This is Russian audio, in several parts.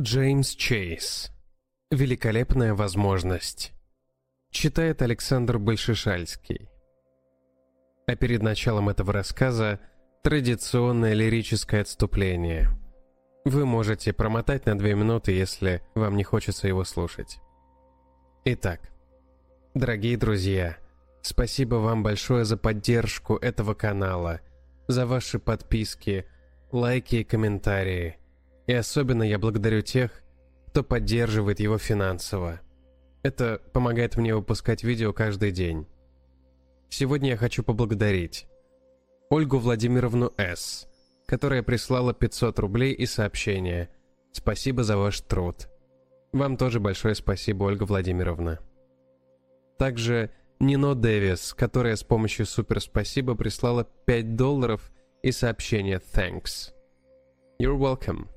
Джеймс Чейз. Великолепная возможность. Читает Александр Большешальский. А перед началом этого рассказа традиционное лирическое отступление. Вы можете промотать на две минуты, если вам не хочется его слушать. Итак, дорогие друзья, спасибо вам большое за поддержку этого канала, за ваши подписки, лайки и комментарии. И особенно я благодарю тех, кто поддерживает его финансово. Это помогает мне выпускать видео каждый день. Сегодня я хочу поблагодарить Ольгу Владимировну С., которая прислала 500 рублей и сообщение «Спасибо за ваш труд». Вам тоже большое спасибо, Ольга Владимировна. Также Нино Дэвис, которая с помощью супер спасибо прислала 5 долларов и сообщение «Thanks». You're welcome.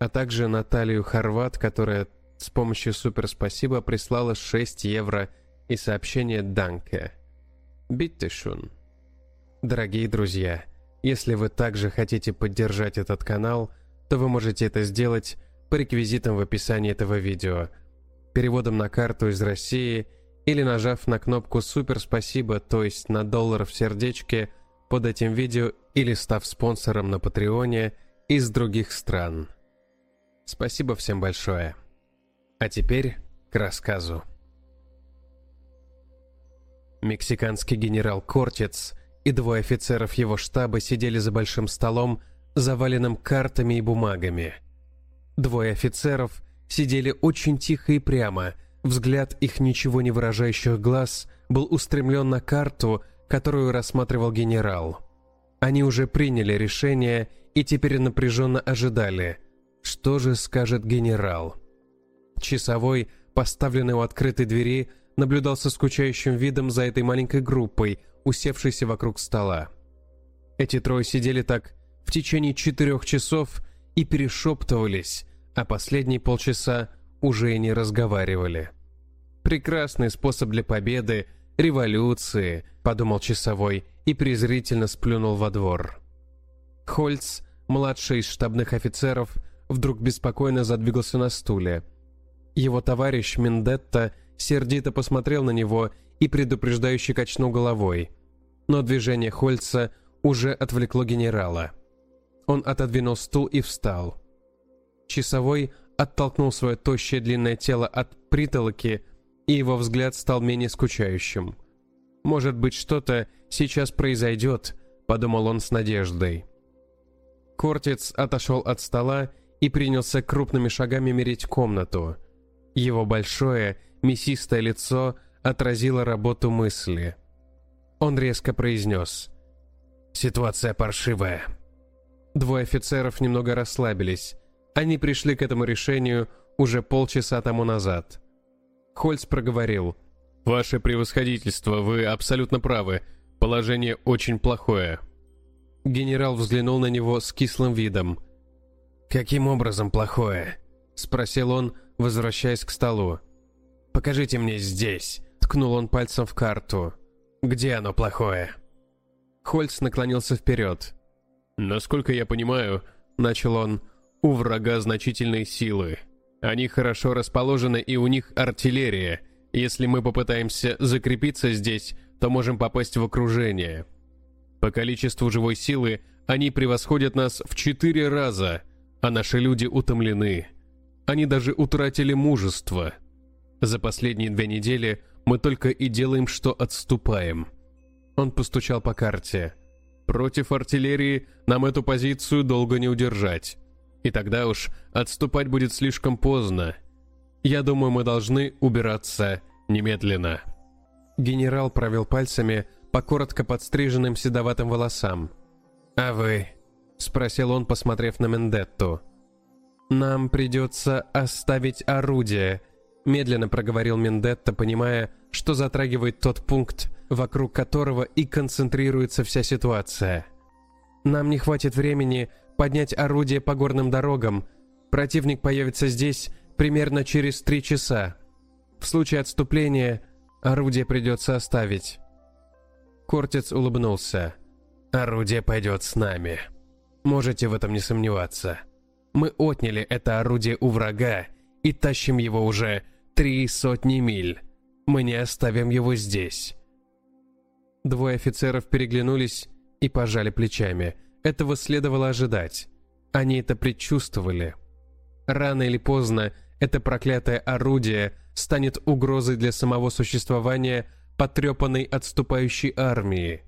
А также Наталью Хорват, которая с помощью супер спасибо прислала 6 евро и сообщение «Данке». Биттешун. Дорогие друзья, если вы также хотите поддержать этот канал, то вы можете это сделать по реквизитам в описании этого видео, переводом на карту из России или нажав на кнопку «Супер спасибо», то есть на доллар в сердечке под этим видео или став спонсором на Патреоне из других стран. Спасибо всем большое. А теперь к рассказу. Мексиканский генерал Кортец и двое офицеров его штаба сидели за большим столом, заваленным картами и бумагами. Двое офицеров сидели очень тихо и прямо, взгляд их ничего не выражающих глаз был устремлен на карту, которую рассматривал генерал. Они уже приняли решение и теперь напряженно ожидали, что же скажет генерал. Часовой, поставленный у открытой двери, наблюдал со скучающим видом за этой маленькой группой, усевшейся вокруг стола. Эти трое сидели так в течение четырех часов и перешептывались, а последние полчаса уже и не разговаривали. «Прекрасный способ для победы, революции», — подумал часовой и презрительно сплюнул во двор. Хольц, младший из штабных офицеров, вдруг беспокойно задвигался на стуле. Его товарищ Мендетта сердито посмотрел на него и предупреждающе качнул головой. Но движение Хольца уже отвлекло генерала. Он отодвинул стул и встал. Часовой оттолкнул свое тощее длинное тело от притолоки, и его взгляд стал менее скучающим. «Может быть, что-то сейчас произойдет», — подумал он с надеждой. Кортец отошел от стола и принялся крупными шагами мерить комнату. Его большое, мясистое лицо отразило работу мысли. Он резко произнес. «Ситуация паршивая». Двое офицеров немного расслабились. Они пришли к этому решению уже полчаса тому назад. Хольц проговорил. «Ваше превосходительство, вы абсолютно правы. Положение очень плохое». Генерал взглянул на него с кислым видом. «Каким образом плохое?» — спросил он, возвращаясь к столу. «Покажите мне здесь», — ткнул он пальцем в карту. «Где оно плохое?» Хольц наклонился вперед. «Насколько я понимаю», — начал он, — «у врага значительные силы. Они хорошо расположены и у них артиллерия. Если мы попытаемся закрепиться здесь, то можем попасть в окружение. По количеству живой силы они превосходят нас в четыре раза, а наши люди утомлены. Они даже утратили мужество. За последние две недели мы только и делаем, что отступаем. Он постучал по карте. Против артиллерии нам эту позицию долго не удержать. И тогда уж отступать будет слишком поздно. Я думаю, мы должны убираться немедленно. Генерал провел пальцами по коротко подстриженным седоватым волосам. «А вы?» — спросил он, посмотрев на Мендетту. «Нам придется оставить орудие», — медленно проговорил Мендетта, понимая, что затрагивает тот пункт, вокруг которого и концентрируется вся ситуация. «Нам не хватит времени поднять орудие по горным дорогам. Противник появится здесь примерно через три часа. В случае отступления орудие придется оставить». Кортец улыбнулся. «Орудие пойдет с нами. Можете в этом не сомневаться. Мы отняли это орудие у врага и тащим его уже три сотни миль. Мы не оставим его здесь». Двое офицеров переглянулись и пожали плечами. Этого следовало ожидать. Они это предчувствовали. Рано или поздно это проклятое орудие станет угрозой для самого существования потрепанной отступающей армии.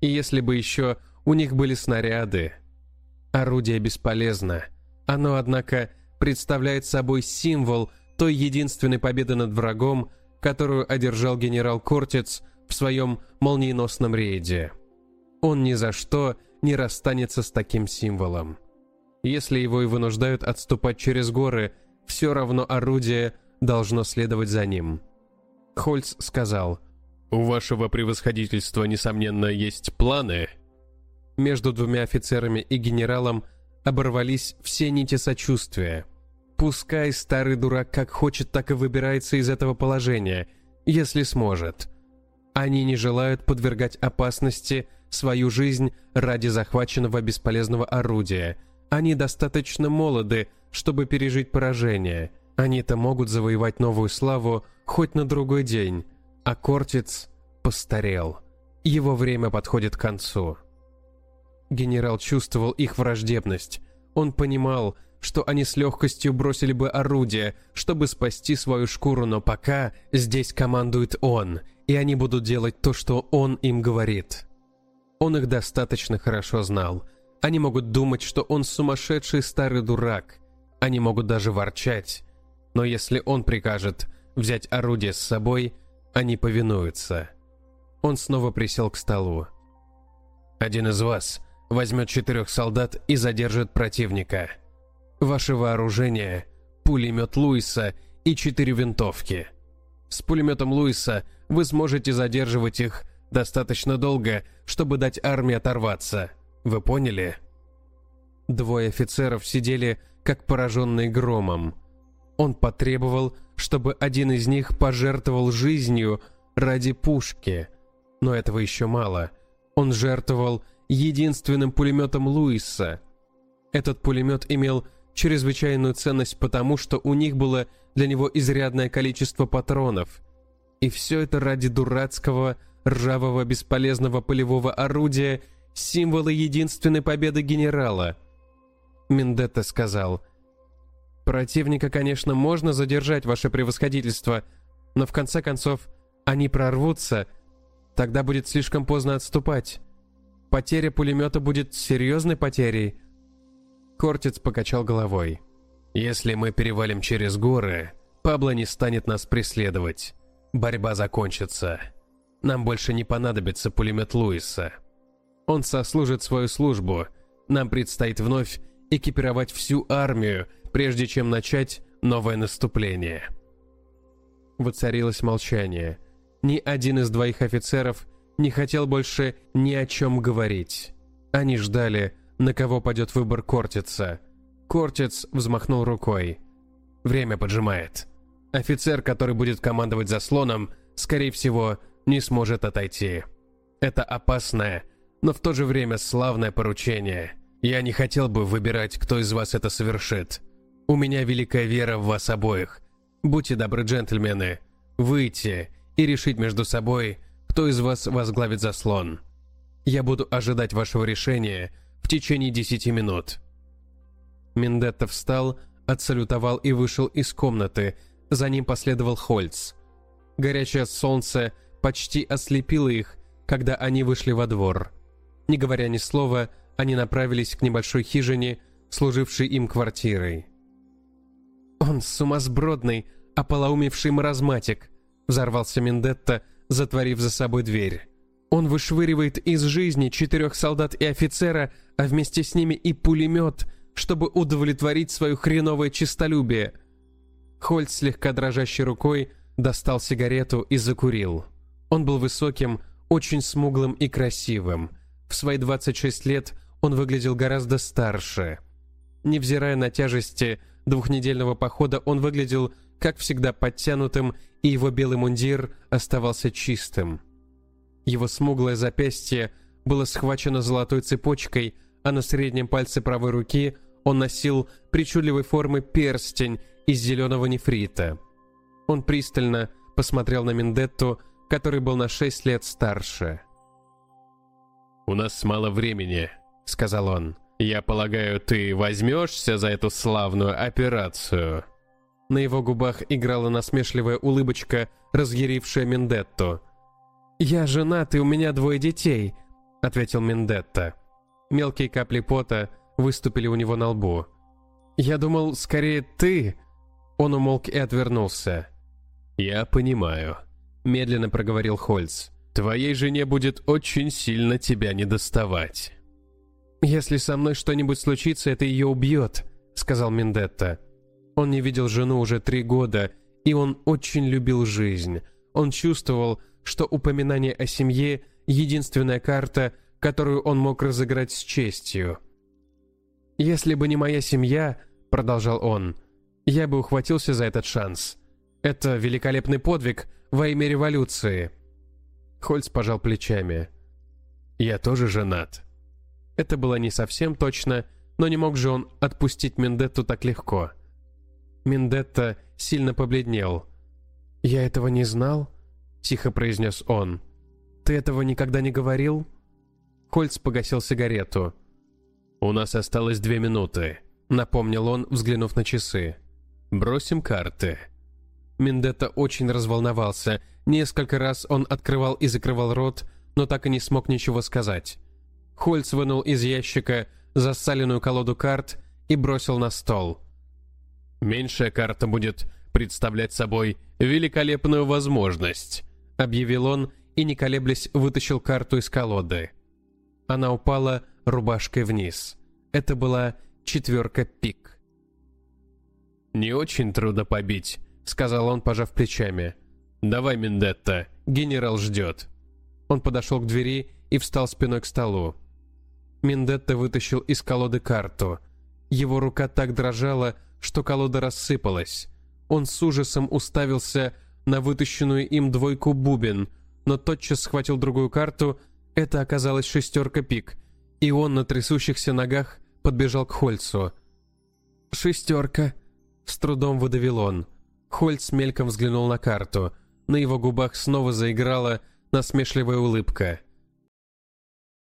И если бы еще у них были снаряды. Орудие бесполезно. Оно, однако, представляет собой символ той единственной победы над врагом, которую одержал генерал Кортец в своем молниеносном рейде. Он ни за что не расстанется с таким символом. Если его и вынуждают отступать через горы, все равно орудие должно следовать за ним. Хольц сказал, «У вашего превосходительства, несомненно, есть планы?» Между двумя офицерами и генералом оборвались все нити сочувствия. Пускай старый дурак как хочет, так и выбирается из этого положения, если сможет. Они не желают подвергать опасности свою жизнь ради захваченного бесполезного орудия. Они достаточно молоды, чтобы пережить поражение. Они-то могут завоевать новую славу хоть на другой день. А Кортиц постарел. Его время подходит к концу. Генерал чувствовал их враждебность. Он понимал, что они с легкостью бросили бы орудие, чтобы спасти свою шкуру, но пока здесь командует он, и они будут делать то, что он им говорит. Он их достаточно хорошо знал. Они могут думать, что он сумасшедший старый дурак. Они могут даже ворчать. Но если он прикажет взять орудие с собой, они повинуются. Он снова присел к столу. «Один из вас возьмет четырех солдат и задержит противника. Ваше вооружение – пулемет Луиса и четыре винтовки. С пулеметом Луиса вы сможете задерживать их Достаточно долго, чтобы дать армии оторваться. Вы поняли?» Двое офицеров сидели, как пораженные громом. Он потребовал, чтобы один из них пожертвовал жизнью ради пушки. Но этого еще мало. Он жертвовал единственным пулеметом Луиса. Этот пулемет имел чрезвычайную ценность потому, что у них было для него изрядное количество патронов. И все это ради дурацкого ржавого бесполезного полевого орудия, символы единственной победы генерала. Мендетта сказал, «Противника, конечно, можно задержать, ваше превосходительство, но в конце концов они прорвутся, тогда будет слишком поздно отступать. Потеря пулемета будет серьезной потерей». Кортец покачал головой. «Если мы перевалим через горы, Пабло не станет нас преследовать. Борьба закончится». Нам больше не понадобится пулемет Луиса. Он сослужит свою службу. Нам предстоит вновь экипировать всю армию, прежде чем начать новое наступление. Воцарилось молчание. Ни один из двоих офицеров не хотел больше ни о чем говорить. Они ждали, на кого пойдет выбор Кортица. Кортиц взмахнул рукой. Время поджимает. Офицер, который будет командовать заслоном, скорее всего, не сможет отойти. Это опасное, но в то же время славное поручение. Я не хотел бы выбирать, кто из вас это совершит. У меня великая вера в вас обоих. Будьте добры, джентльмены, выйти и решить между собой, кто из вас возглавит заслон. Я буду ожидать вашего решения в течение десяти минут». Мендетта встал, отсалютовал и вышел из комнаты. За ним последовал Хольц. Горячее солнце почти ослепило их, когда они вышли во двор. Не говоря ни слова, они направились к небольшой хижине, служившей им квартирой. «Он сумасбродный, ополоумевший маразматик», — взорвался Мендетта, затворив за собой дверь. «Он вышвыривает из жизни четырех солдат и офицера, а вместе с ними и пулемет, чтобы удовлетворить свое хреновое честолюбие». Хольц слегка дрожащей рукой достал сигарету и закурил. Он был высоким, очень смуглым и красивым. В свои 26 лет он выглядел гораздо старше. Невзирая на тяжести двухнедельного похода, он выглядел, как всегда, подтянутым, и его белый мундир оставался чистым. Его смуглое запястье было схвачено золотой цепочкой, а на среднем пальце правой руки Он носил причудливой формы перстень из зеленого нефрита. Он пристально посмотрел на Мендетту, который был на шесть лет старше. «У нас мало времени», — сказал он. «Я полагаю, ты возьмешься за эту славную операцию?» На его губах играла насмешливая улыбочка, разъярившая Мендетту. «Я женат, и у меня двое детей», — ответил Мендетта. Мелкие капли пота выступили у него на лбу. «Я думал, скорее ты...» Он умолк и отвернулся. «Я понимаю», — медленно проговорил Хольц. «Твоей жене будет очень сильно тебя недоставать». «Если со мной что-нибудь случится, это ее убьет», — сказал Мендетта. Он не видел жену уже три года, и он очень любил жизнь. Он чувствовал, что упоминание о семье — единственная карта, которую он мог разыграть с честью. «Если бы не моя семья», — продолжал он, — «я бы ухватился за этот шанс. Это великолепный подвиг во имя революции». Хольц пожал плечами. «Я тоже женат». Это было не совсем точно, но не мог же он отпустить Мендетту так легко. Мендетта сильно побледнел. «Я этого не знал?» — тихо произнес он. «Ты этого никогда не говорил?» Хольц погасил сигарету. «У нас осталось две минуты», — напомнил он, взглянув на часы. «Бросим карты». Мендетта очень разволновался. Несколько раз он открывал и закрывал рот, но так и не смог ничего сказать. Хольц вынул из ящика засаленную колоду карт и бросил на стол. «Меньшая карта будет представлять собой великолепную возможность», объявил он и, не колеблясь, вытащил карту из колоды. Она упала рубашкой вниз. Это была четверка пик. «Не очень трудно побить», — сказал он, пожав плечами. «Давай, Мендетта, генерал ждет». Он подошел к двери и встал спиной к столу. Мендетта вытащил из колоды карту. Его рука так дрожала, что колода рассыпалась. Он с ужасом уставился на вытащенную им двойку бубен, но тотчас схватил другую карту, это оказалась шестерка пик, и он на трясущихся ногах подбежал к Хольцу. «Шестерка», — с трудом выдавил он. Хольц мельком взглянул на карту. На его губах снова заиграла насмешливая улыбка.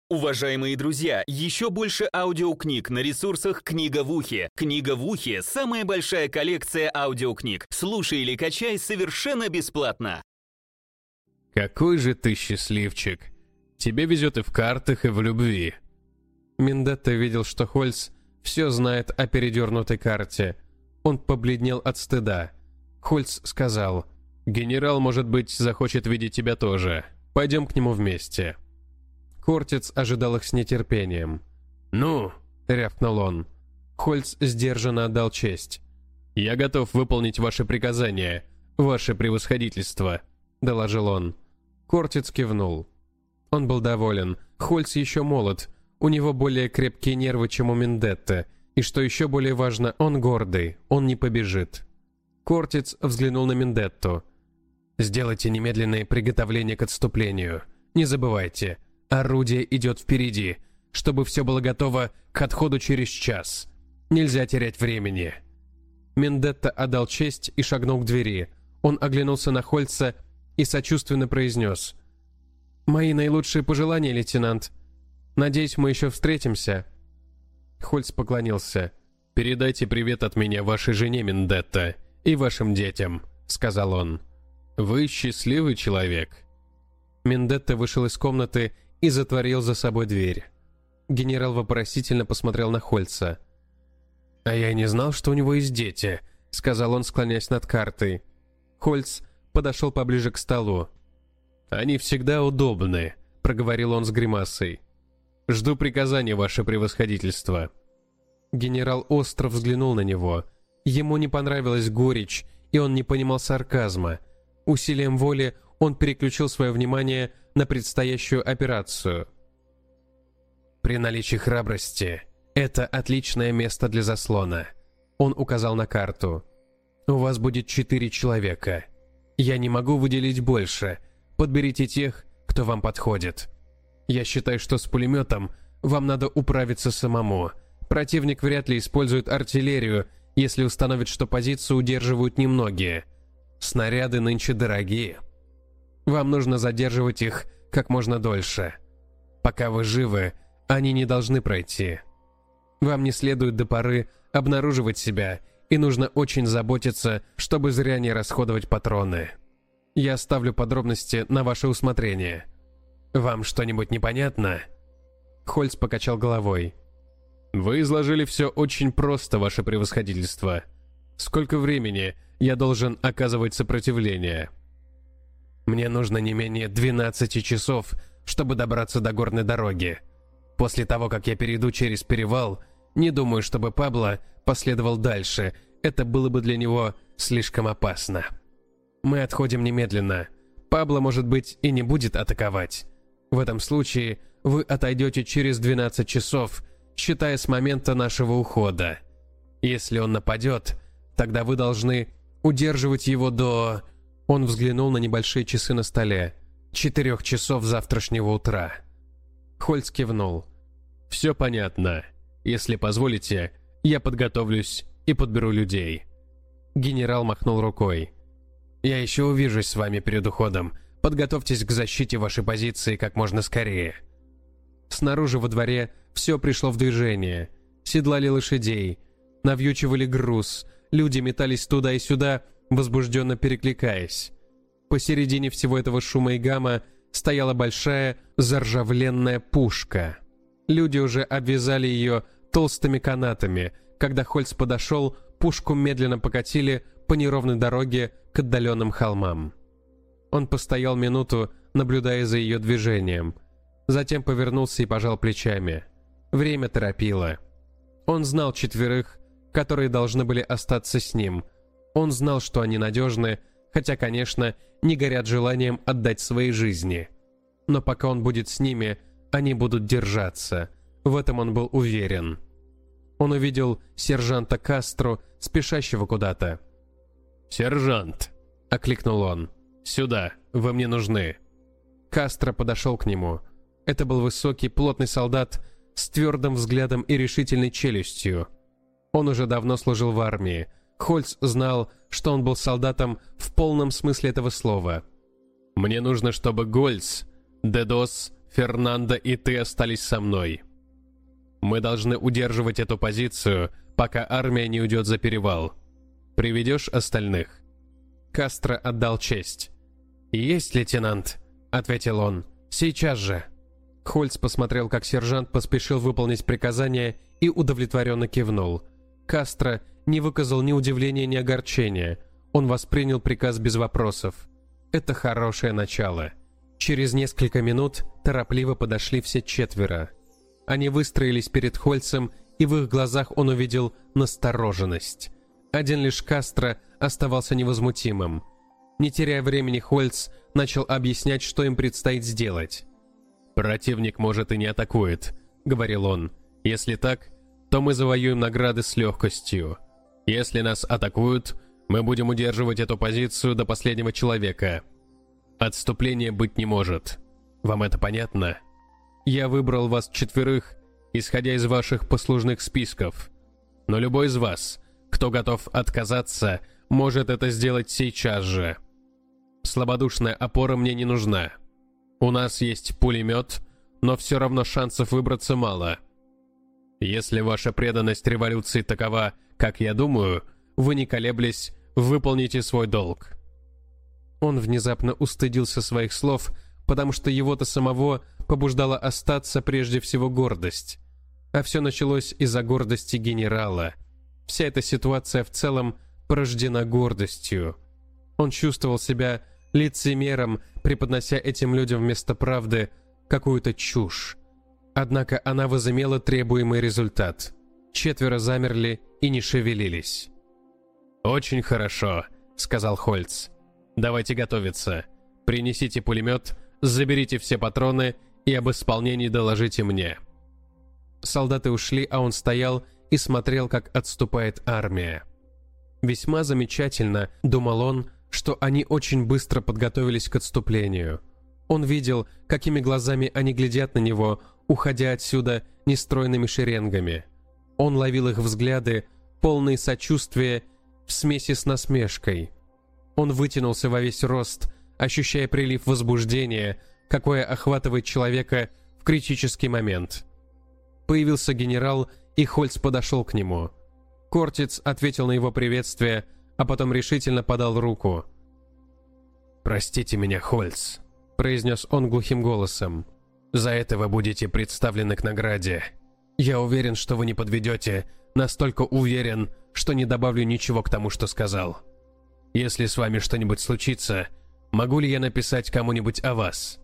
Уважаемые друзья, еще больше аудиокниг на ресурсах «Книга в ухе». «Книга в ухе» — самая большая коллекция аудиокниг. Слушай или качай совершенно бесплатно. «Какой же ты счастливчик! Тебе везет и в картах, и в любви!» Мендетта видел, что Хольц все знает о передернутой карте. Он побледнел от стыда. Хольц сказал, «Генерал, может быть, захочет видеть тебя тоже. Пойдем к нему вместе». Хортиц ожидал их с нетерпением. «Ну?» — рявкнул он. Хольц сдержанно отдал честь. «Я готов выполнить ваше приказание, ваше превосходительство», — доложил он. Хортиц кивнул. Он был доволен. Хольц еще молод. У него более крепкие нервы, чем у Мендетта. И что еще более важно, он гордый. Он не побежит. Кортиц взглянул на Мендетту. «Сделайте немедленное приготовление к отступлению. Не забывайте, Орудие идет впереди, чтобы все было готово к отходу через час. Нельзя терять времени». Мендетта отдал честь и шагнул к двери. Он оглянулся на Хольца и сочувственно произнес. «Мои наилучшие пожелания, лейтенант. Надеюсь, мы еще встретимся». Хольц поклонился. «Передайте привет от меня вашей жене, Мендетта, и вашим детям», — сказал он. «Вы счастливый человек». Мендетта вышел из комнаты и затворил за собой дверь. Генерал вопросительно посмотрел на Хольца. «А я не знал, что у него есть дети», — сказал он, склоняясь над картой. Хольц подошел поближе к столу. «Они всегда удобны», — проговорил он с гримасой. «Жду приказания, ваше превосходительство». Генерал остро взглянул на него. Ему не понравилась горечь, и он не понимал сарказма. Усилием воли он переключил свое внимание на предстоящую операцию. При наличии храбрости это отличное место для заслона. Он указал на карту. У вас будет четыре человека. Я не могу выделить больше. Подберите тех, кто вам подходит. Я считаю, что с пулеметом вам надо управиться самому. Противник вряд ли использует артиллерию, если установит, что позицию удерживают немногие. Снаряды нынче дорогие. Вам нужно задерживать их как можно дольше. Пока вы живы, они не должны пройти. Вам не следует до поры обнаруживать себя, и нужно очень заботиться, чтобы зря не расходовать патроны. Я оставлю подробности на ваше усмотрение. Вам что-нибудь непонятно?» Хольц покачал головой. «Вы изложили все очень просто, ваше превосходительство. Сколько времени я должен оказывать сопротивление?» «Мне нужно не менее 12 часов, чтобы добраться до горной дороги. После того, как я перейду через перевал, не думаю, чтобы Пабло последовал дальше. Это было бы для него слишком опасно. Мы отходим немедленно. Пабло, может быть, и не будет атаковать. В этом случае вы отойдете через 12 часов, считая с момента нашего ухода. Если он нападет, тогда вы должны удерживать его до... Он взглянул на небольшие часы на столе. Четырех часов завтрашнего утра. Хольц кивнул. «Все понятно. Если позволите, я подготовлюсь и подберу людей». Генерал махнул рукой. «Я еще увижусь с вами перед уходом. Подготовьтесь к защите вашей позиции как можно скорее». Снаружи во дворе все пришло в движение. Седлали лошадей, навьючивали груз, люди метались туда и сюда, возбужденно перекликаясь. Посередине всего этого шума и гамма стояла большая заржавленная пушка. Люди уже обвязали ее толстыми канатами. Когда Хольц подошел, пушку медленно покатили по неровной дороге к отдаленным холмам. Он постоял минуту, наблюдая за ее движением. Затем повернулся и пожал плечами. Время торопило. Он знал четверых, которые должны были остаться с ним. Он знал, что они надежны, хотя, конечно, не горят желанием отдать свои жизни. Но пока он будет с ними, они будут держаться. В этом он был уверен. Он увидел сержанта Кастро, спешащего куда-то. «Сержант!» — окликнул он. «Сюда, вы мне нужны». Кастро подошел к нему. Это был высокий, плотный солдат с твердым взглядом и решительной челюстью. Он уже давно служил в армии. Хольц знал, что он был солдатом в полном смысле этого слова. «Мне нужно, чтобы Гольц, Дедос, Фернандо и ты остались со мной. Мы должны удерживать эту позицию, пока армия не уйдет за перевал. Приведешь остальных?» Кастро отдал честь. «Есть, лейтенант», — ответил он. «Сейчас же». Хольц посмотрел, как сержант поспешил выполнить приказание и удовлетворенно кивнул. Кастро не выказал ни удивления, ни огорчения. Он воспринял приказ без вопросов. Это хорошее начало. Через несколько минут торопливо подошли все четверо. Они выстроились перед Хольцем, и в их глазах он увидел настороженность. Один лишь Кастро оставался невозмутимым. Не теряя времени, Хольц начал объяснять, что им предстоит сделать. «Противник, может, и не атакует», — говорил он. «Если так, то мы завоюем награды с легкостью. Если нас атакуют, мы будем удерживать эту позицию до последнего человека. Отступления быть не может. Вам это понятно?» Я выбрал вас четверых, исходя из ваших послужных списков. Но любой из вас, кто готов отказаться, может это сделать сейчас же. Слабодушная опора мне не нужна. У нас есть пулемет, но все равно шансов выбраться мало. Если ваша преданность революции такова, как я думаю, вы не колеблясь, выполните свой долг». Он внезапно устыдился своих слов, потому что его-то самого побуждала остаться прежде всего гордость. А все началось из-за гордости генерала. Вся эта ситуация в целом порождена гордостью. Он чувствовал себя лицемером, преподнося этим людям вместо правды какую-то чушь. Однако она возымела требуемый результат. Четверо замерли и не шевелились. «Очень хорошо», — сказал Хольц. «Давайте готовиться. Принесите пулемет, заберите все патроны и об исполнении доложите мне». Солдаты ушли, а он стоял и смотрел, как отступает армия. Весьма замечательно, думал он, что они очень быстро подготовились к отступлению. Он видел, какими глазами они глядят на него, уходя отсюда нестройными шеренгами. Он ловил их взгляды, полные сочувствия, в смеси с насмешкой. Он вытянулся во весь рост, ощущая прилив возбуждения, какое охватывает человека в критический момент. Появился генерал, и Хольц подошел к нему. Кортиц ответил на его приветствие, а потом решительно подал руку. «Простите меня, Хольц», — произнес он глухим голосом. «За это вы будете представлены к награде. Я уверен, что вы не подведете, настолько уверен, что не добавлю ничего к тому, что сказал. Если с вами что-нибудь случится, могу ли я написать кому-нибудь о вас?»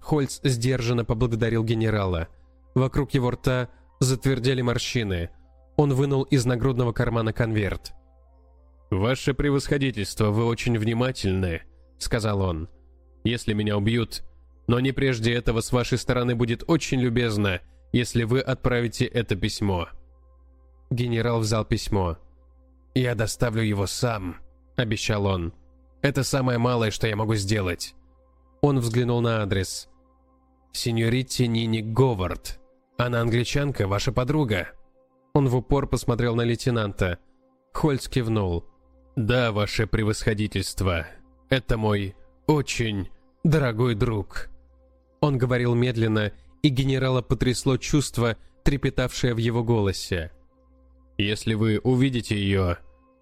Хольц сдержанно поблагодарил генерала. Вокруг его рта затвердели морщины. Он вынул из нагрудного кармана конверт. «Ваше превосходительство, вы очень внимательны», — сказал он. «Если меня убьют, но не прежде этого с вашей стороны будет очень любезно, если вы отправите это письмо». Генерал взял письмо. «Я доставлю его сам», — обещал он. «Это самое малое, что я могу сделать». Он взглянул на адрес. «Сеньорите Нини Говард. Она англичанка, ваша подруга». Он в упор посмотрел на лейтенанта. Хольц кивнул. «Да, ваше превосходительство. Это мой очень дорогой друг». Он говорил медленно, и генерала потрясло чувство, трепетавшее в его голосе. «Если вы увидите ее,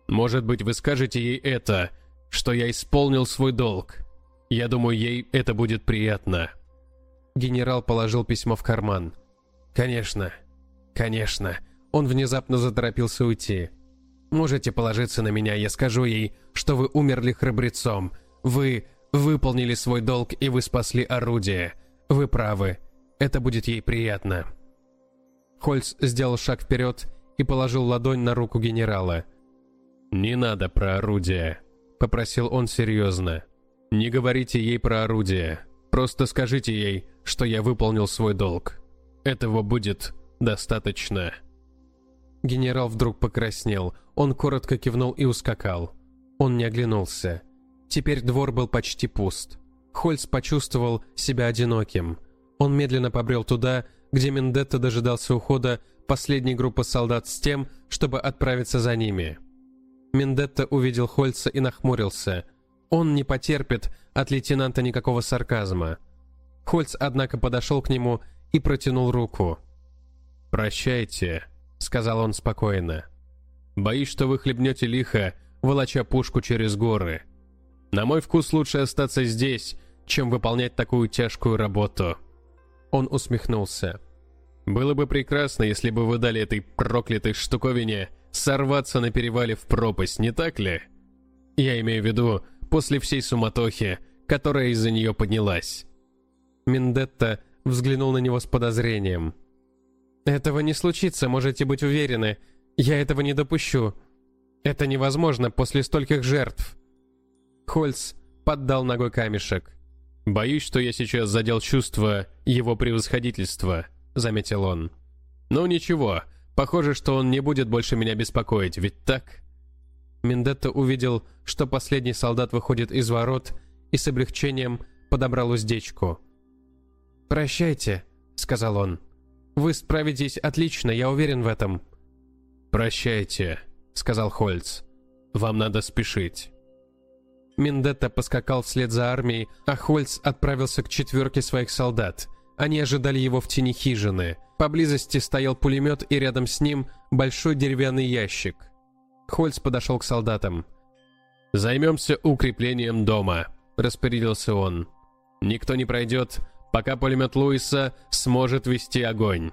может быть, вы скажете ей это, что я исполнил свой долг. Я думаю, ей это будет приятно». Генерал положил письмо в карман. «Конечно, конечно». Он внезапно заторопился уйти. «Можете положиться на меня, я скажу ей, что вы умерли храбрецом. Вы выполнили свой долг, и вы спасли орудие. Вы правы. Это будет ей приятно». Хольц сделал шаг вперед и положил ладонь на руку генерала. «Не надо про орудие», — попросил он серьезно. «Не говорите ей про орудие. Просто скажите ей, что я выполнил свой долг. Этого будет достаточно». Генерал вдруг покраснел. Он коротко кивнул и ускакал. Он не оглянулся. Теперь двор был почти пуст. Хольц почувствовал себя одиноким. Он медленно побрел туда, где Мендетта дожидался ухода последней группы солдат с тем, чтобы отправиться за ними. Мендетта увидел Хольца и нахмурился. Он не потерпит от лейтенанта никакого сарказма. Хольц, однако, подошел к нему и протянул руку. «Прощайте», — сказал он спокойно. «Боюсь, что вы хлебнете лихо, волоча пушку через горы. На мой вкус лучше остаться здесь, чем выполнять такую тяжкую работу». Он усмехнулся. «Было бы прекрасно, если бы вы дали этой проклятой штуковине сорваться на перевале в пропасть, не так ли? Я имею в виду, после всей суматохи, которая из-за нее поднялась». Мендетта взглянул на него с подозрением. «Этого не случится, можете быть уверены. Я этого не допущу. Это невозможно после стольких жертв». Хольц поддал ногой камешек. «Боюсь, что я сейчас задел чувство его превосходительства», — заметил он. «Ну ничего, похоже, что он не будет больше меня беспокоить, ведь так?» Мендетта увидел, что последний солдат выходит из ворот и с облегчением подобрал уздечку. «Прощайте», — сказал он. Вы справитесь отлично, я уверен в этом». «Прощайте», — сказал Хольц. «Вам надо спешить». Мендетта поскакал вслед за армией, а Хольц отправился к четверке своих солдат. Они ожидали его в тени хижины. Поблизости стоял пулемет, и рядом с ним большой деревянный ящик. Хольц подошел к солдатам. «Займемся укреплением дома», — распорядился он. «Никто не пройдет, пока пулемет Луиса сможет вести огонь.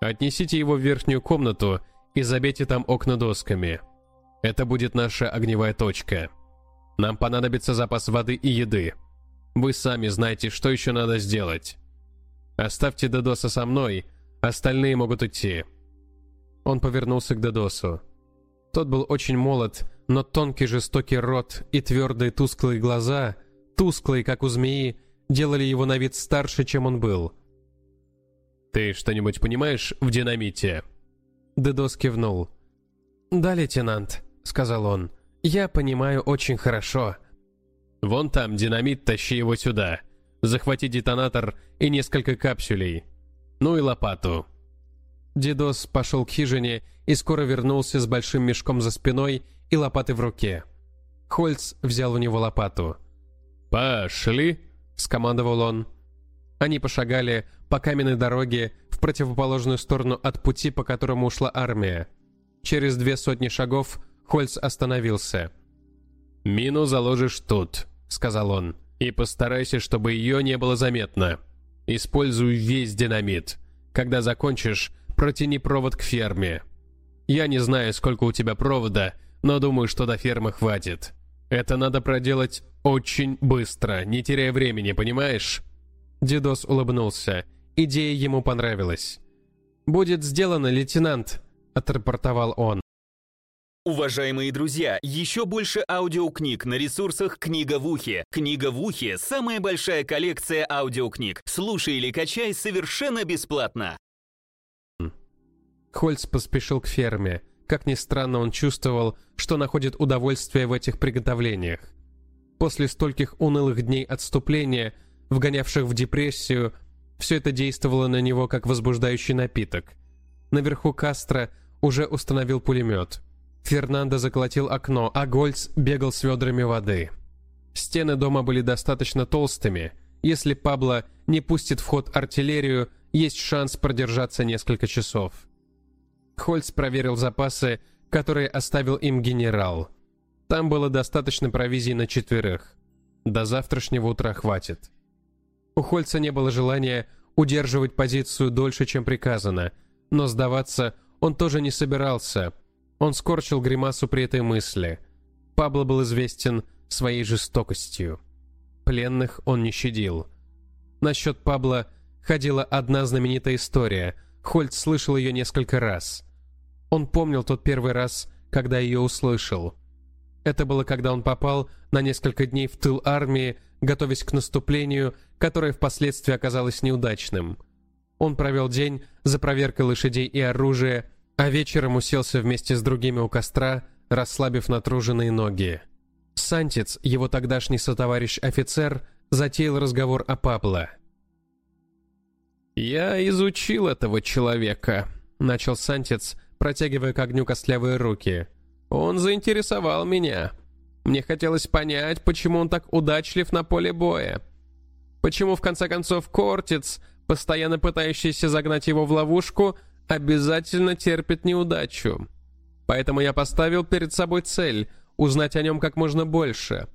Отнесите его в верхнюю комнату и забейте там окна досками. Это будет наша огневая точка. Нам понадобится запас воды и еды. Вы сами знаете, что еще надо сделать. Оставьте Дедоса со мной, остальные могут идти». Он повернулся к Дедосу. Тот был очень молод, но тонкий жестокий рот и твердые тусклые глаза, тусклые, как у змеи, делали его на вид старше, чем он был. «Ты что-нибудь понимаешь в динамите?» Дедос кивнул. «Да, лейтенант», — сказал он, — «я понимаю очень хорошо». «Вон там динамит, тащи его сюда. Захвати детонатор и несколько капсулей. Ну и лопату». Дидос пошел к хижине и скоро вернулся с большим мешком за спиной и лопатой в руке. Хольц взял у него лопату. «Пошли!» — скомандовал он. Они пошагали по каменной дороге в противоположную сторону от пути, по которому ушла армия. Через две сотни шагов Хольц остановился. «Мину заложишь тут», — сказал он, — «и постарайся, чтобы ее не было заметно. Используй весь динамит. Когда закончишь, протяни провод к ферме. Я не знаю, сколько у тебя провода, но думаю, что до фермы хватит. Это надо проделать очень быстро, не теряя времени, понимаешь?» Дидос улыбнулся. Идея ему понравилась. «Будет сделано, лейтенант», — отрапортовал он. Уважаемые друзья, еще больше аудиокниг на ресурсах «Книга в ухе». «Книга в ухе» — самая большая коллекция аудиокниг. Слушай или качай совершенно бесплатно. Хольц поспешил к ферме. Как ни странно, он чувствовал, что находит удовольствие в этих приготовлениях. После стольких унылых дней отступления, вгонявших в депрессию, все это действовало на него как возбуждающий напиток. Наверху Кастро уже установил пулемет — Фернандо заколотил окно, а Гольц бегал с ведрами воды. Стены дома были достаточно толстыми. Если Пабло не пустит в ход артиллерию, есть шанс продержаться несколько часов. Хольц проверил запасы, которые оставил им генерал. Там было достаточно провизии на четверых. До завтрашнего утра хватит. У Хольца не было желания удерживать позицию дольше, чем приказано, но сдаваться он тоже не собирался – он скорчил гримасу при этой мысли. Пабло был известен своей жестокостью. Пленных он не щадил. Насчет Пабло ходила одна знаменитая история. Хольт слышал ее несколько раз. Он помнил тот первый раз, когда ее услышал. Это было, когда он попал на несколько дней в тыл армии, готовясь к наступлению, которое впоследствии оказалось неудачным. Он провел день за проверкой лошадей и оружия, а вечером уселся вместе с другими у костра, расслабив натруженные ноги. Сантиц, его тогдашний сотоварищ-офицер, затеял разговор о Пабло. «Я изучил этого человека», — начал Сантиц, протягивая к огню костлявые руки. «Он заинтересовал меня. Мне хотелось понять, почему он так удачлив на поле боя. Почему, в конце концов, Кортиц, постоянно пытающийся загнать его в ловушку, обязательно терпит неудачу. Поэтому я поставил перед собой цель – узнать о нем как можно больше.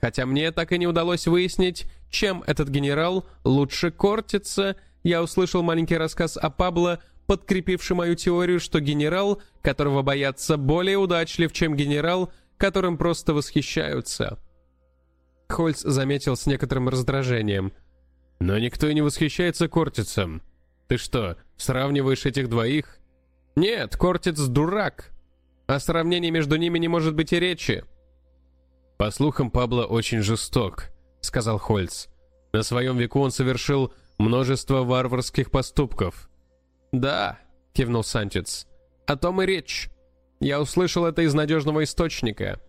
Хотя мне так и не удалось выяснить, чем этот генерал лучше кортится, я услышал маленький рассказ о Пабло, подкрепивший мою теорию, что генерал, которого боятся, более удачлив, чем генерал, которым просто восхищаются. Хольц заметил с некоторым раздражением. «Но никто и не восхищается Кортицем. Ты что, сравниваешь этих двоих? Нет, Кортиц дурак. О сравнении между ними не может быть и речи. По слухам, Пабло очень жесток, сказал Хольц. На своем веку он совершил множество варварских поступков. Да, кивнул Санчец. О том и речь. Я услышал это из надежного источника.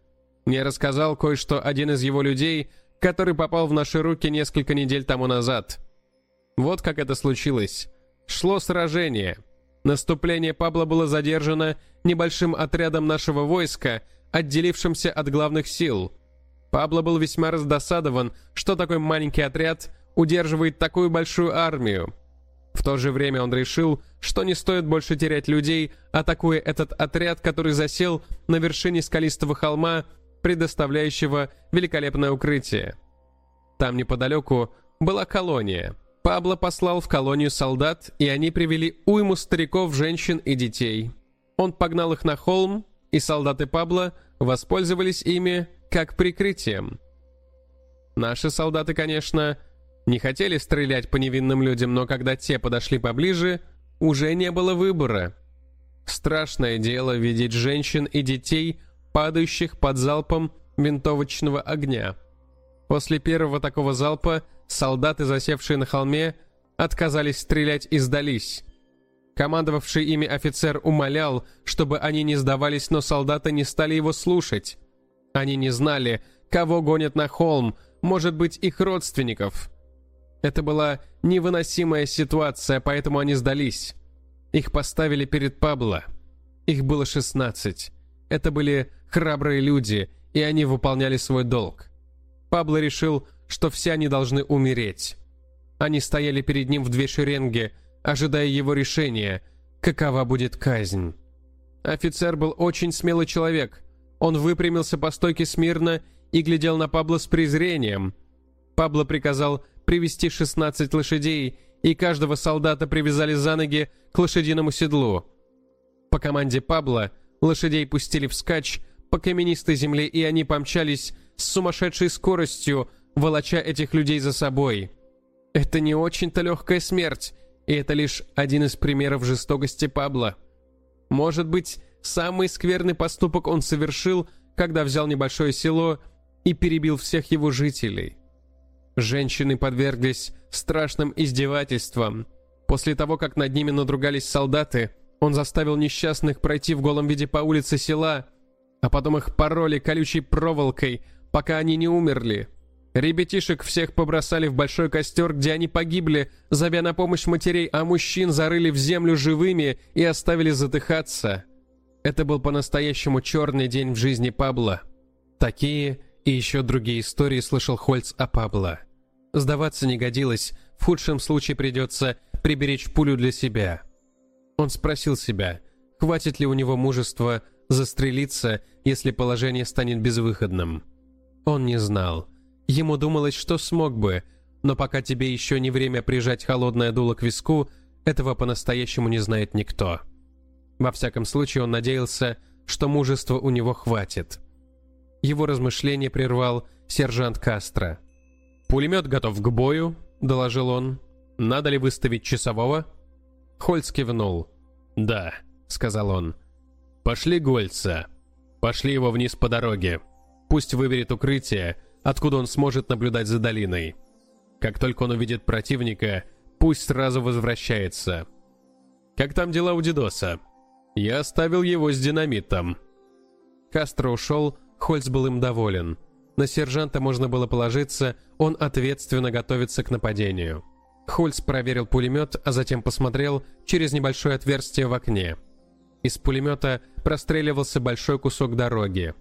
Мне рассказал кое-что один из его людей, который попал в наши руки несколько недель тому назад. Вот как это случилось. Шло сражение. Наступление Пабло было задержано небольшим отрядом нашего войска, отделившимся от главных сил. Пабло был весьма раздосадован, что такой маленький отряд удерживает такую большую армию. В то же время он решил, что не стоит больше терять людей, атакуя этот отряд, который засел на вершине скалистого холма, предоставляющего великолепное укрытие. Там неподалеку была колония. Пабло послал в колонию солдат, и они привели уйму стариков, женщин и детей. Он погнал их на холм, и солдаты Пабло воспользовались ими как прикрытием. Наши солдаты, конечно, не хотели стрелять по невинным людям, но когда те подошли поближе, уже не было выбора. Страшное дело видеть женщин и детей, падающих под залпом винтовочного огня. После первого такого залпа солдаты, засевшие на холме, отказались стрелять и сдались. Командовавший ими офицер умолял, чтобы они не сдавались, но солдаты не стали его слушать. Они не знали, кого гонят на холм, может быть, их родственников. Это была невыносимая ситуация, поэтому они сдались. Их поставили перед Пабло. Их было 16. Это были храбрые люди, и они выполняли свой долг. Пабло решил, что все они должны умереть. Они стояли перед ним в две шеренги, ожидая его решения, какова будет казнь. Офицер был очень смелый человек. Он выпрямился по стойке смирно и глядел на Пабло с презрением. Пабло приказал привести 16 лошадей, и каждого солдата привязали за ноги к лошадиному седлу. По команде Пабло лошадей пустили вскачь по каменистой земле, и они помчались с сумасшедшей скоростью, волоча этих людей за собой. Это не очень-то легкая смерть, и это лишь один из примеров жестокости Пабло. Может быть, самый скверный поступок он совершил, когда взял небольшое село и перебил всех его жителей. Женщины подверглись страшным издевательствам. После того, как над ними надругались солдаты, он заставил несчастных пройти в голом виде по улице села, а потом их пороли колючей проволокой, пока они не умерли. Ребятишек всех побросали в большой костер, где они погибли, зовя на помощь матерей, а мужчин зарыли в землю живыми и оставили задыхаться. Это был по-настоящему черный день в жизни Пабло. Такие и еще другие истории слышал Хольц о Пабло. Сдаваться не годилось, в худшем случае придется приберечь пулю для себя. Он спросил себя, хватит ли у него мужества застрелиться, если положение станет безвыходным. Он не знал. Ему думалось, что смог бы, но пока тебе еще не время прижать холодное дуло к виску, этого по-настоящему не знает никто. Во всяком случае, он надеялся, что мужества у него хватит. Его размышление прервал сержант Кастро. «Пулемет готов к бою», — доложил он. «Надо ли выставить часового?» Хольц кивнул. «Да», — сказал он. «Пошли Гольца. Пошли его вниз по дороге. Пусть выберет укрытие, откуда он сможет наблюдать за долиной. Как только он увидит противника, пусть сразу возвращается. Как там дела у Дидоса? Я оставил его с динамитом». Кастро ушел, Хольц был им доволен. На сержанта можно было положиться, он ответственно готовится к нападению. Хольц проверил пулемет, а затем посмотрел через небольшое отверстие в окне. Из пулемета простреливался большой кусок дороги.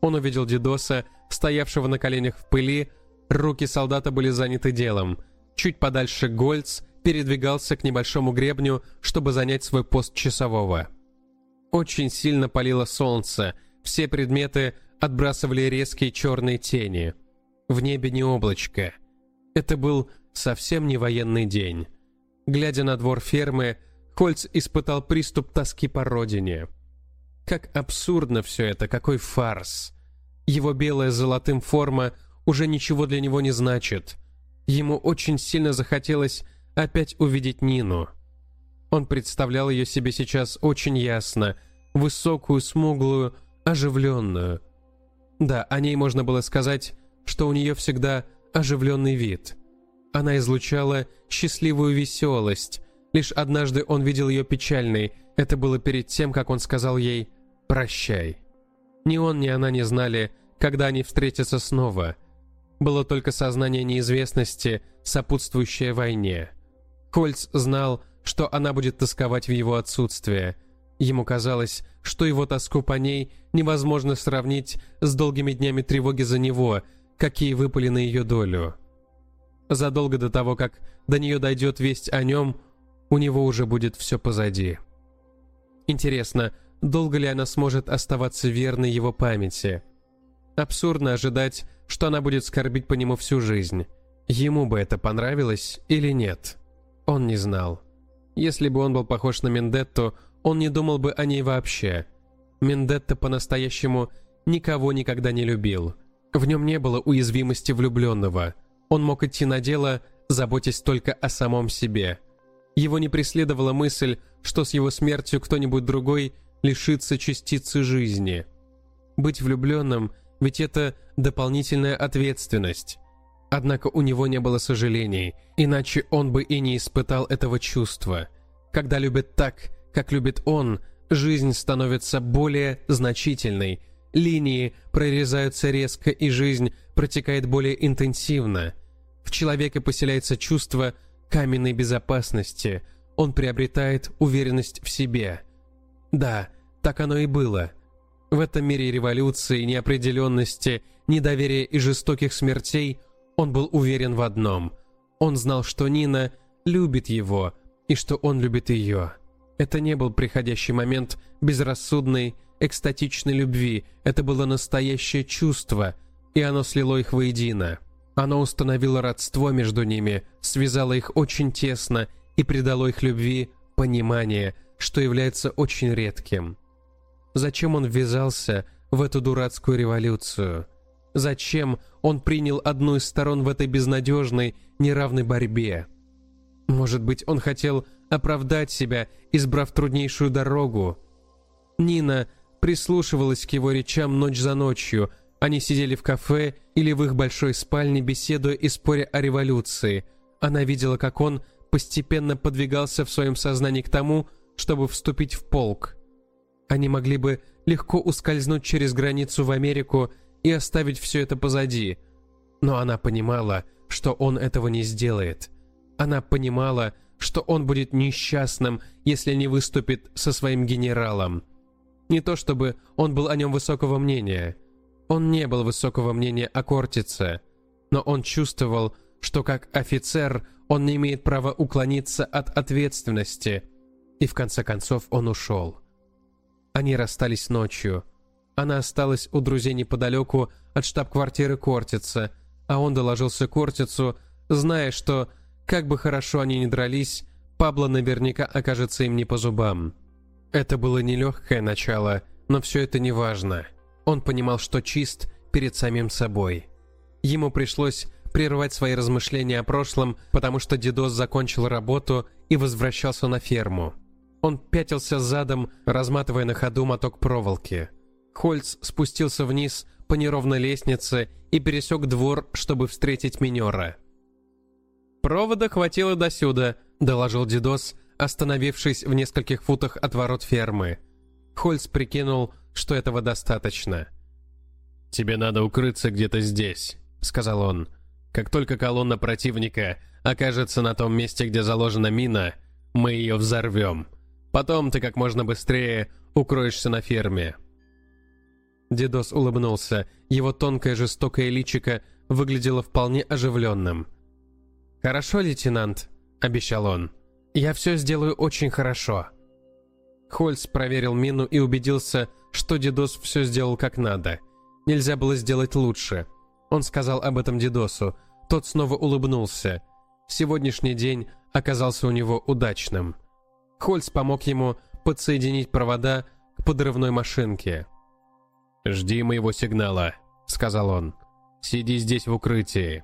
Он увидел Дидоса, стоявшего на коленях в пыли, руки солдата были заняты делом. Чуть подальше Гольц передвигался к небольшому гребню, чтобы занять свой пост часового. Очень сильно палило солнце, все предметы отбрасывали резкие черные тени. В небе не облачко. Это был совсем не военный день. Глядя на двор фермы, Хольц испытал приступ тоски по родине. Как абсурдно все это, какой фарс. Его белая золотым форма уже ничего для него не значит. Ему очень сильно захотелось опять увидеть Нину. Он представлял ее себе сейчас очень ясно, высокую, смуглую, оживленную. Да, о ней можно было сказать, что у нее всегда оживленный вид. Она излучала счастливую веселость. Лишь однажды он видел ее печальной. Это было перед тем, как он сказал ей «прощай». Ни он, ни она не знали, когда они встретятся снова. Было только сознание неизвестности, сопутствующее войне. Кольц знал, что она будет тосковать в его отсутствие – Ему казалось, что его тоску по ней невозможно сравнить с долгими днями тревоги за него, какие выпали на ее долю. Задолго до того, как до нее дойдет весть о нем, у него уже будет все позади. Интересно, долго ли она сможет оставаться верной его памяти? Абсурдно ожидать, что она будет скорбить по нему всю жизнь. Ему бы это понравилось или нет? Он не знал. Если бы он был похож на Мендетту, он не думал бы о ней вообще. Мендетта по-настоящему никого никогда не любил. В нем не было уязвимости влюбленного. Он мог идти на дело, заботясь только о самом себе. Его не преследовала мысль, что с его смертью кто-нибудь другой лишится частицы жизни. Быть влюбленным, ведь это дополнительная ответственность. Однако у него не было сожалений, иначе он бы и не испытал этого чувства. Когда любят так, как любит он, жизнь становится более значительной, линии прорезаются резко и жизнь протекает более интенсивно. В человеке поселяется чувство каменной безопасности. он приобретает уверенность в себе. Да, так оно и было. В этом мире революции, неопределенности, недоверия и жестоких смертей он был уверен в одном. Он знал, что Нина любит его и что он любит ее. Это не был приходящий момент безрассудной, экстатичной любви, это было настоящее чувство, и оно слило их воедино. Оно установило родство между ними, связало их очень тесно и придало их любви понимание, что является очень редким. Зачем он ввязался в эту дурацкую революцию? Зачем он принял одну из сторон в этой безнадежной, неравной борьбе? Может быть, он хотел оправдать себя, избрав труднейшую дорогу? Нина прислушивалась к его речам ночь за ночью. Они сидели в кафе или в их большой спальне, беседуя и споря о революции. Она видела, как он постепенно подвигался в своем сознании к тому, чтобы вступить в полк. Они могли бы легко ускользнуть через границу в Америку и оставить все это позади. Но она понимала, что он этого не сделает. Она понимала, что он будет несчастным, если не выступит со своим генералом. Не то чтобы он был о нем высокого мнения. Он не был высокого мнения о Кортице, но он чувствовал, что как офицер он не имеет права уклониться от ответственности, и в конце концов он ушел. Они расстались ночью. Она осталась у друзей неподалеку от штаб-квартиры Кортица, а он доложился Кортицу, зная, что, как бы хорошо они ни дрались, Пабло наверняка окажется им не по зубам. Это было нелегкое начало, но все это не важно. Он понимал, что чист перед самим собой. Ему пришлось прервать свои размышления о прошлом, потому что Дидос закончил работу и возвращался на ферму. Он пятился задом, разматывая на ходу моток проволоки. Хольц спустился вниз по неровной лестнице и пересек двор, чтобы встретить минера. «Провода хватило до сюда», — доложил Дидос, остановившись в нескольких футах от ворот фермы. Хольц прикинул, что этого достаточно. «Тебе надо укрыться где-то здесь», — сказал он. «Как только колонна противника окажется на том месте, где заложена мина, мы ее взорвем. Потом ты как можно быстрее укроешься на ферме». Дедос улыбнулся. Его тонкое жестокое личико выглядело вполне оживленным. «Хорошо, лейтенант», — обещал он. «Я все сделаю очень хорошо». Хольц проверил мину и убедился, что Дедос все сделал как надо. Нельзя было сделать лучше. Он сказал об этом Дедосу. Тот снова улыбнулся. Сегодняшний день оказался у него удачным. Хольц помог ему подсоединить провода к подрывной машинке. «Жди моего сигнала», — сказал он. «Сиди здесь в укрытии.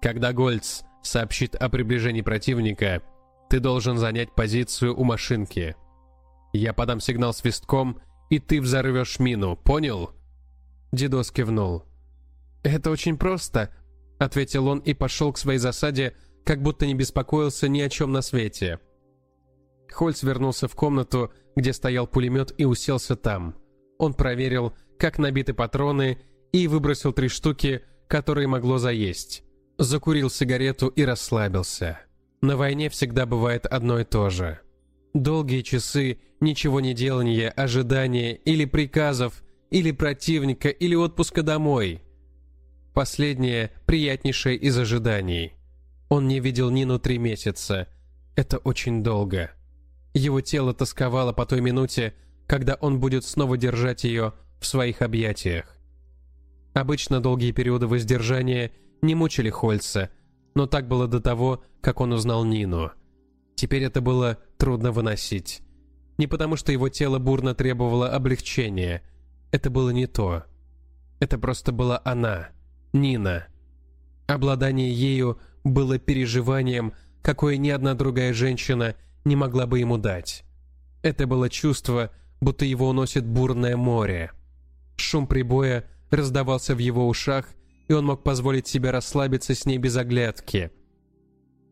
Когда Гольц сообщит о приближении противника, ты должен занять позицию у машинки. Я подам сигнал свистком, и ты взорвешь мину, понял?» Дидос кивнул. «Это очень просто», — ответил он и пошел к своей засаде, как будто не беспокоился ни о чем на свете. Хольц вернулся в комнату, где стоял пулемет и уселся там. Он проверил, как набиты патроны, и выбросил три штуки, которые могло заесть. Закурил сигарету и расслабился. На войне всегда бывает одно и то же. Долгие часы, ничего не делания, ожидания или приказов, или противника, или отпуска домой. Последнее приятнейшее из ожиданий. Он не видел Нину три месяца. Это очень долго. Его тело тосковало по той минуте, когда он будет снова держать ее в своих объятиях. Обычно долгие периоды воздержания не мучили Хольца, но так было до того, как он узнал Нину. Теперь это было трудно выносить. Не потому, что его тело бурно требовало облегчения. Это было не то. Это просто была она, Нина. Обладание ею было переживанием, какое ни одна другая женщина не могла бы ему дать. Это было чувство, будто его уносит бурное море. Шум прибоя раздавался в его ушах, и он мог позволить себе расслабиться с ней без оглядки.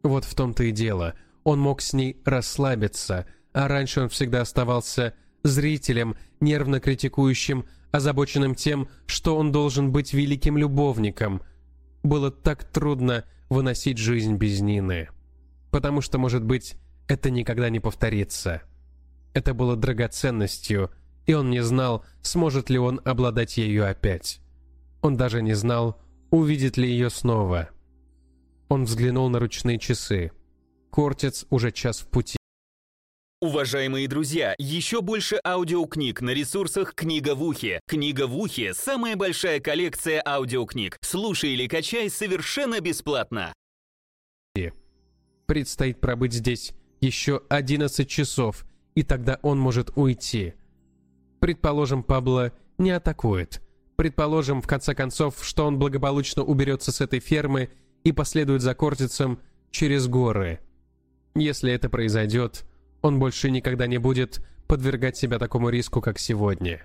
Вот в том-то и дело. Он мог с ней расслабиться, а раньше он всегда оставался зрителем, нервно критикующим, озабоченным тем, что он должен быть великим любовником. Было так трудно выносить жизнь без Нины. Потому что, может быть, Это никогда не повторится. Это было драгоценностью, и он не знал, сможет ли он обладать ею опять. Он даже не знал, увидит ли ее снова. Он взглянул на ручные часы. Кортец уже час в пути. Уважаемые друзья, еще больше аудиокниг на ресурсах «Книга в ухе». «Книга в ухе» — самая большая коллекция аудиокниг. Слушай или качай совершенно бесплатно. Предстоит пробыть здесь еще 11 часов, и тогда он может уйти. Предположим, Пабло не атакует. Предположим, в конце концов, что он благополучно уберется с этой фермы и последует за Кортицем через горы. Если это произойдет, он больше никогда не будет подвергать себя такому риску, как сегодня.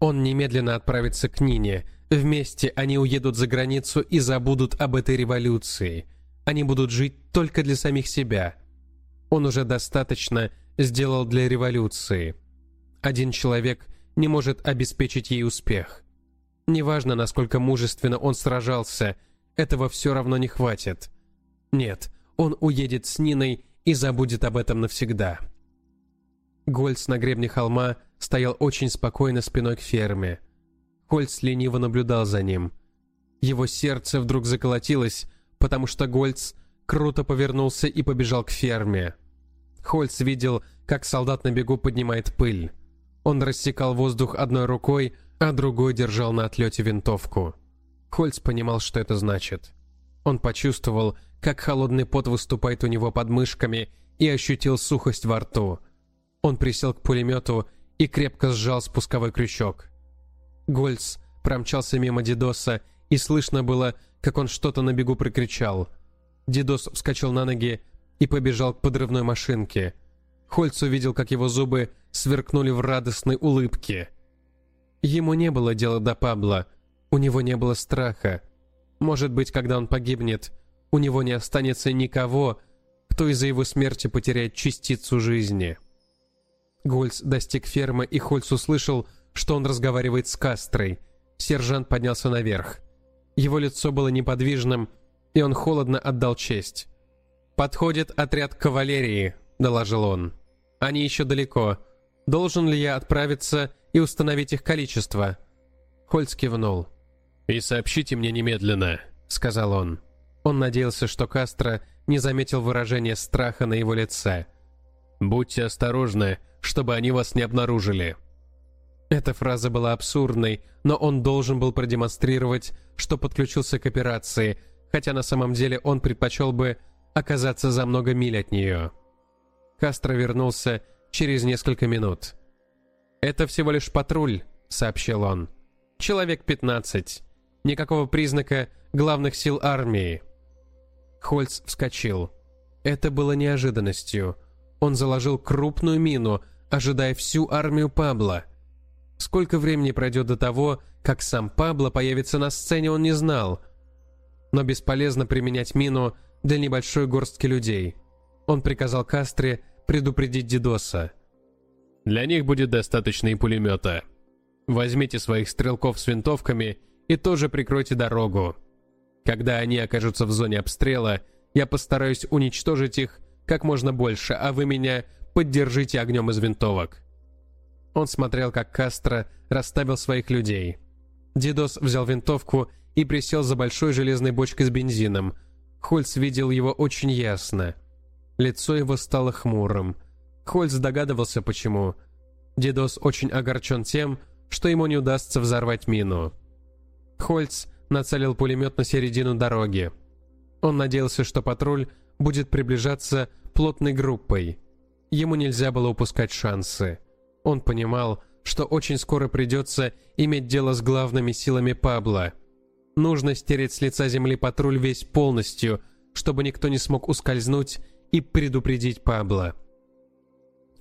Он немедленно отправится к Нине. Вместе они уедут за границу и забудут об этой революции. Они будут жить только для самих себя. Он уже достаточно сделал для революции. Один человек не может обеспечить ей успех. Неважно, насколько мужественно он сражался, этого все равно не хватит. Нет, он уедет с Ниной и забудет об этом навсегда. Гольц на гребне холма стоял очень спокойно спиной к ферме. Хольц лениво наблюдал за ним. Его сердце вдруг заколотилось, потому что Гольц круто повернулся и побежал к ферме. Хольц видел, как солдат на бегу поднимает пыль. Он рассекал воздух одной рукой, а другой держал на отлете винтовку. Хольц понимал, что это значит. Он почувствовал, как холодный пот выступает у него под мышками и ощутил сухость во рту. Он присел к пулемету и крепко сжал спусковой крючок. Гольц промчался мимо Дидоса, и слышно было, как он что-то на бегу прикричал. Дидос вскочил на ноги и побежал к подрывной машинке. Хольц увидел, как его зубы сверкнули в радостной улыбке. Ему не было дела до Пабло, у него не было страха. Может быть, когда он погибнет, у него не останется никого, кто из-за его смерти потеряет частицу жизни. Гольц достиг фермы, и Хольц услышал, что он разговаривает с Кастрой. Сержант поднялся наверх. Его лицо было неподвижным, и он холодно отдал честь. «Подходит отряд кавалерии», — доложил он. «Они еще далеко. Должен ли я отправиться и установить их количество?» Хольц кивнул. «И сообщите мне немедленно», — сказал он. Он надеялся, что Кастро не заметил выражения страха на его лице. «Будьте осторожны, чтобы они вас не обнаружили». Эта фраза была абсурдной, но он должен был продемонстрировать, что подключился к операции, хотя на самом деле он предпочел бы оказаться за много миль от нее. Кастро вернулся через несколько минут. «Это всего лишь патруль», — сообщил он. «Человек 15. Никакого признака главных сил армии». Хольц вскочил. Это было неожиданностью. Он заложил крупную мину, ожидая всю армию Пабло. Сколько времени пройдет до того, как сам Пабло появится на сцене, он не знал. Но бесполезно применять мину для небольшой горстки людей. Он приказал Кастре предупредить Дидоса. «Для них будет достаточно и пулемета. Возьмите своих стрелков с винтовками и тоже прикройте дорогу. Когда они окажутся в зоне обстрела, я постараюсь уничтожить их как можно больше, а вы меня поддержите огнем из винтовок». Он смотрел, как Кастро расставил своих людей. Дидос взял винтовку и присел за большой железной бочкой с бензином. Хольц видел его очень ясно. Лицо его стало хмурым. Хольц догадывался, почему. Дидос очень огорчен тем, что ему не удастся взорвать мину. Хольц нацелил пулемет на середину дороги. Он надеялся, что патруль будет приближаться плотной группой. Ему нельзя было упускать шансы. Он понимал, что очень скоро придется иметь дело с главными силами Пабло. Нужно стереть с лица земли патруль весь полностью, чтобы никто не смог ускользнуть и предупредить Пабло.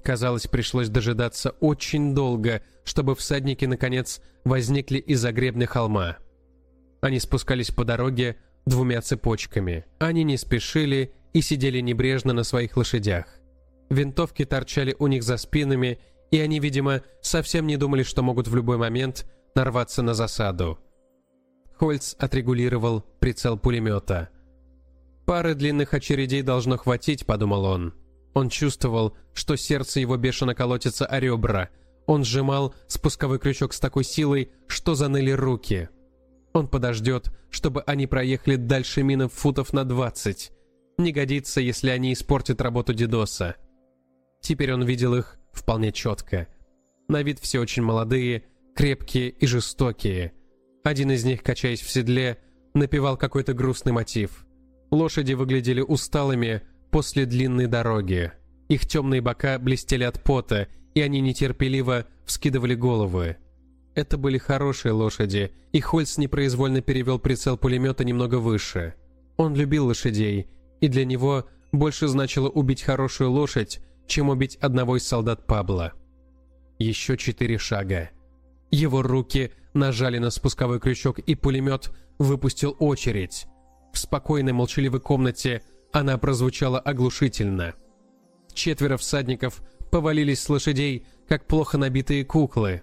Казалось, пришлось дожидаться очень долго, чтобы всадники, наконец, возникли из-за гребня холма. Они спускались по дороге двумя цепочками. Они не спешили и сидели небрежно на своих лошадях. Винтовки торчали у них за спинами, и они, видимо, совсем не думали, что могут в любой момент нарваться на засаду. Хольц отрегулировал прицел пулемета. «Пары длинных очередей должно хватить», — подумал он. Он чувствовал, что сердце его бешено колотится о ребра. Он сжимал спусковой крючок с такой силой, что заныли руки. Он подождет, чтобы они проехали дальше минов футов на двадцать. Не годится, если они испортят работу Дидоса. Теперь он видел их вполне четко. На вид все очень молодые, крепкие и жестокие. Один из них, качаясь в седле, напевал какой-то грустный мотив. Лошади выглядели усталыми после длинной дороги. Их темные бока блестели от пота, и они нетерпеливо вскидывали головы. Это были хорошие лошади, и Хольц непроизвольно перевел прицел пулемета немного выше. Он любил лошадей, и для него больше значило убить хорошую лошадь, чем убить одного из солдат Пабло. Еще четыре шага. Его руки нажали на спусковой крючок, и пулемет выпустил очередь. В спокойной молчаливой комнате она прозвучала оглушительно. Четверо всадников повалились с лошадей, как плохо набитые куклы.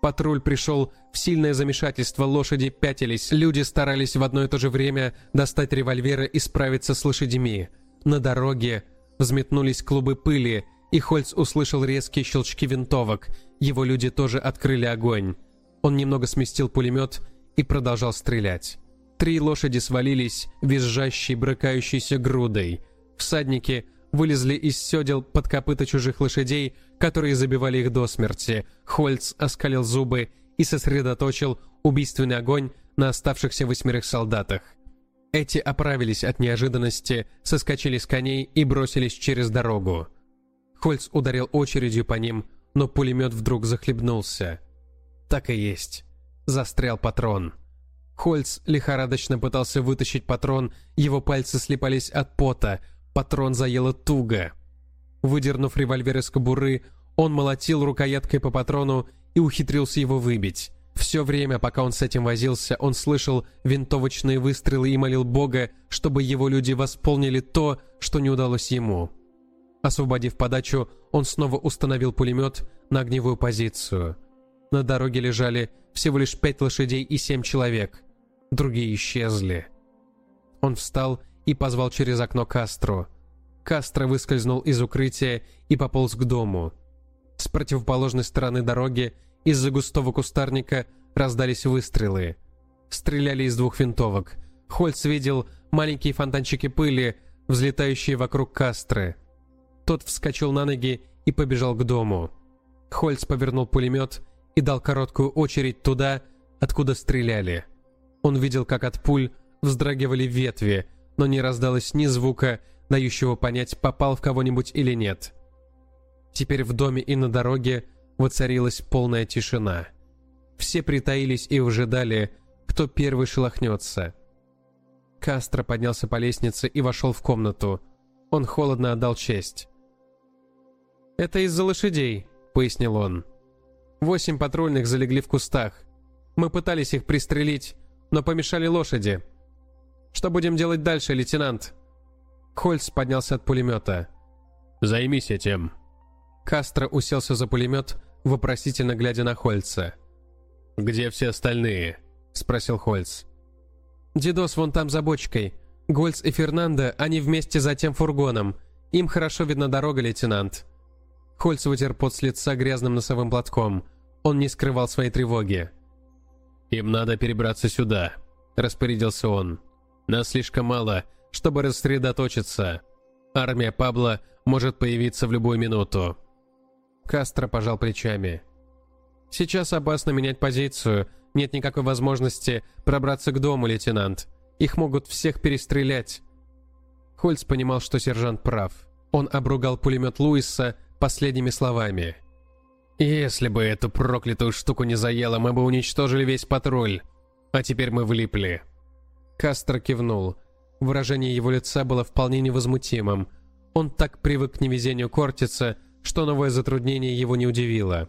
Патруль пришел в сильное замешательство, лошади пятились, люди старались в одно и то же время достать револьверы и справиться с лошадьми. На дороге взметнулись клубы пыли, и Хольц услышал резкие щелчки винтовок. Его люди тоже открыли огонь. Он немного сместил пулемет и продолжал стрелять. Три лошади свалились, визжащей, брыкающейся грудой. Всадники вылезли из седел под копыта чужих лошадей, которые забивали их до смерти. Хольц оскалил зубы и сосредоточил убийственный огонь на оставшихся восьмерых солдатах. Эти оправились от неожиданности, соскочили с коней и бросились через дорогу. Хольц ударил очередью по ним, но пулемет вдруг захлебнулся. Так и есть. Застрял патрон. Хольц лихорадочно пытался вытащить патрон, его пальцы слепались от пота, патрон заело туго. Выдернув револьвер из кобуры, он молотил рукояткой по патрону и ухитрился его выбить. Все время, пока он с этим возился, он слышал винтовочные выстрелы и молил Бога, чтобы его люди восполнили то, что не удалось ему. Освободив подачу, он снова установил пулемет на огневую позицию. На дороге лежали всего лишь пять лошадей и семь человек. Другие исчезли. Он встал и позвал через окно Кастро. Кастро выскользнул из укрытия и пополз к дому. С противоположной стороны дороги из-за густого кустарника раздались выстрелы. Стреляли из двух винтовок. Хольц видел маленькие фонтанчики пыли, взлетающие вокруг Кастры. Тот вскочил на ноги и побежал к дому. Хольц повернул пулемет и дал короткую очередь туда, откуда стреляли. Он видел, как от пуль вздрагивали ветви, но не раздалось ни звука, дающего понять, попал в кого-нибудь или нет. Теперь в доме и на дороге воцарилась полная тишина. Все притаились и ожидали, кто первый шелохнется. Кастро поднялся по лестнице и вошел в комнату. Он холодно отдал честь. «Это из-за лошадей», — пояснил он. «Восемь патрульных залегли в кустах. Мы пытались их пристрелить, но помешали лошади. Что будем делать дальше, лейтенант?» Хольц поднялся от пулемета. «Займись этим», Кастро уселся за пулемет, вопросительно глядя на Хольца. «Где все остальные?» — спросил Хольц. «Дидос вон там за бочкой. Гольц и Фернандо, они вместе за тем фургоном. Им хорошо видна дорога, лейтенант». Хольц вытер пот с лица грязным носовым платком. Он не скрывал своей тревоги. «Им надо перебраться сюда», — распорядился он. «Нас слишком мало, чтобы рассредоточиться. Армия Пабло может появиться в любую минуту. Кастро пожал плечами. «Сейчас опасно менять позицию. Нет никакой возможности пробраться к дому, лейтенант. Их могут всех перестрелять». Хольц понимал, что сержант прав. Он обругал пулемет Луиса последними словами. «Если бы эту проклятую штуку не заело, мы бы уничтожили весь патруль. А теперь мы влипли». Кастро кивнул. Выражение его лица было вполне невозмутимым. Он так привык к невезению Кортица, что новое затруднение его не удивило.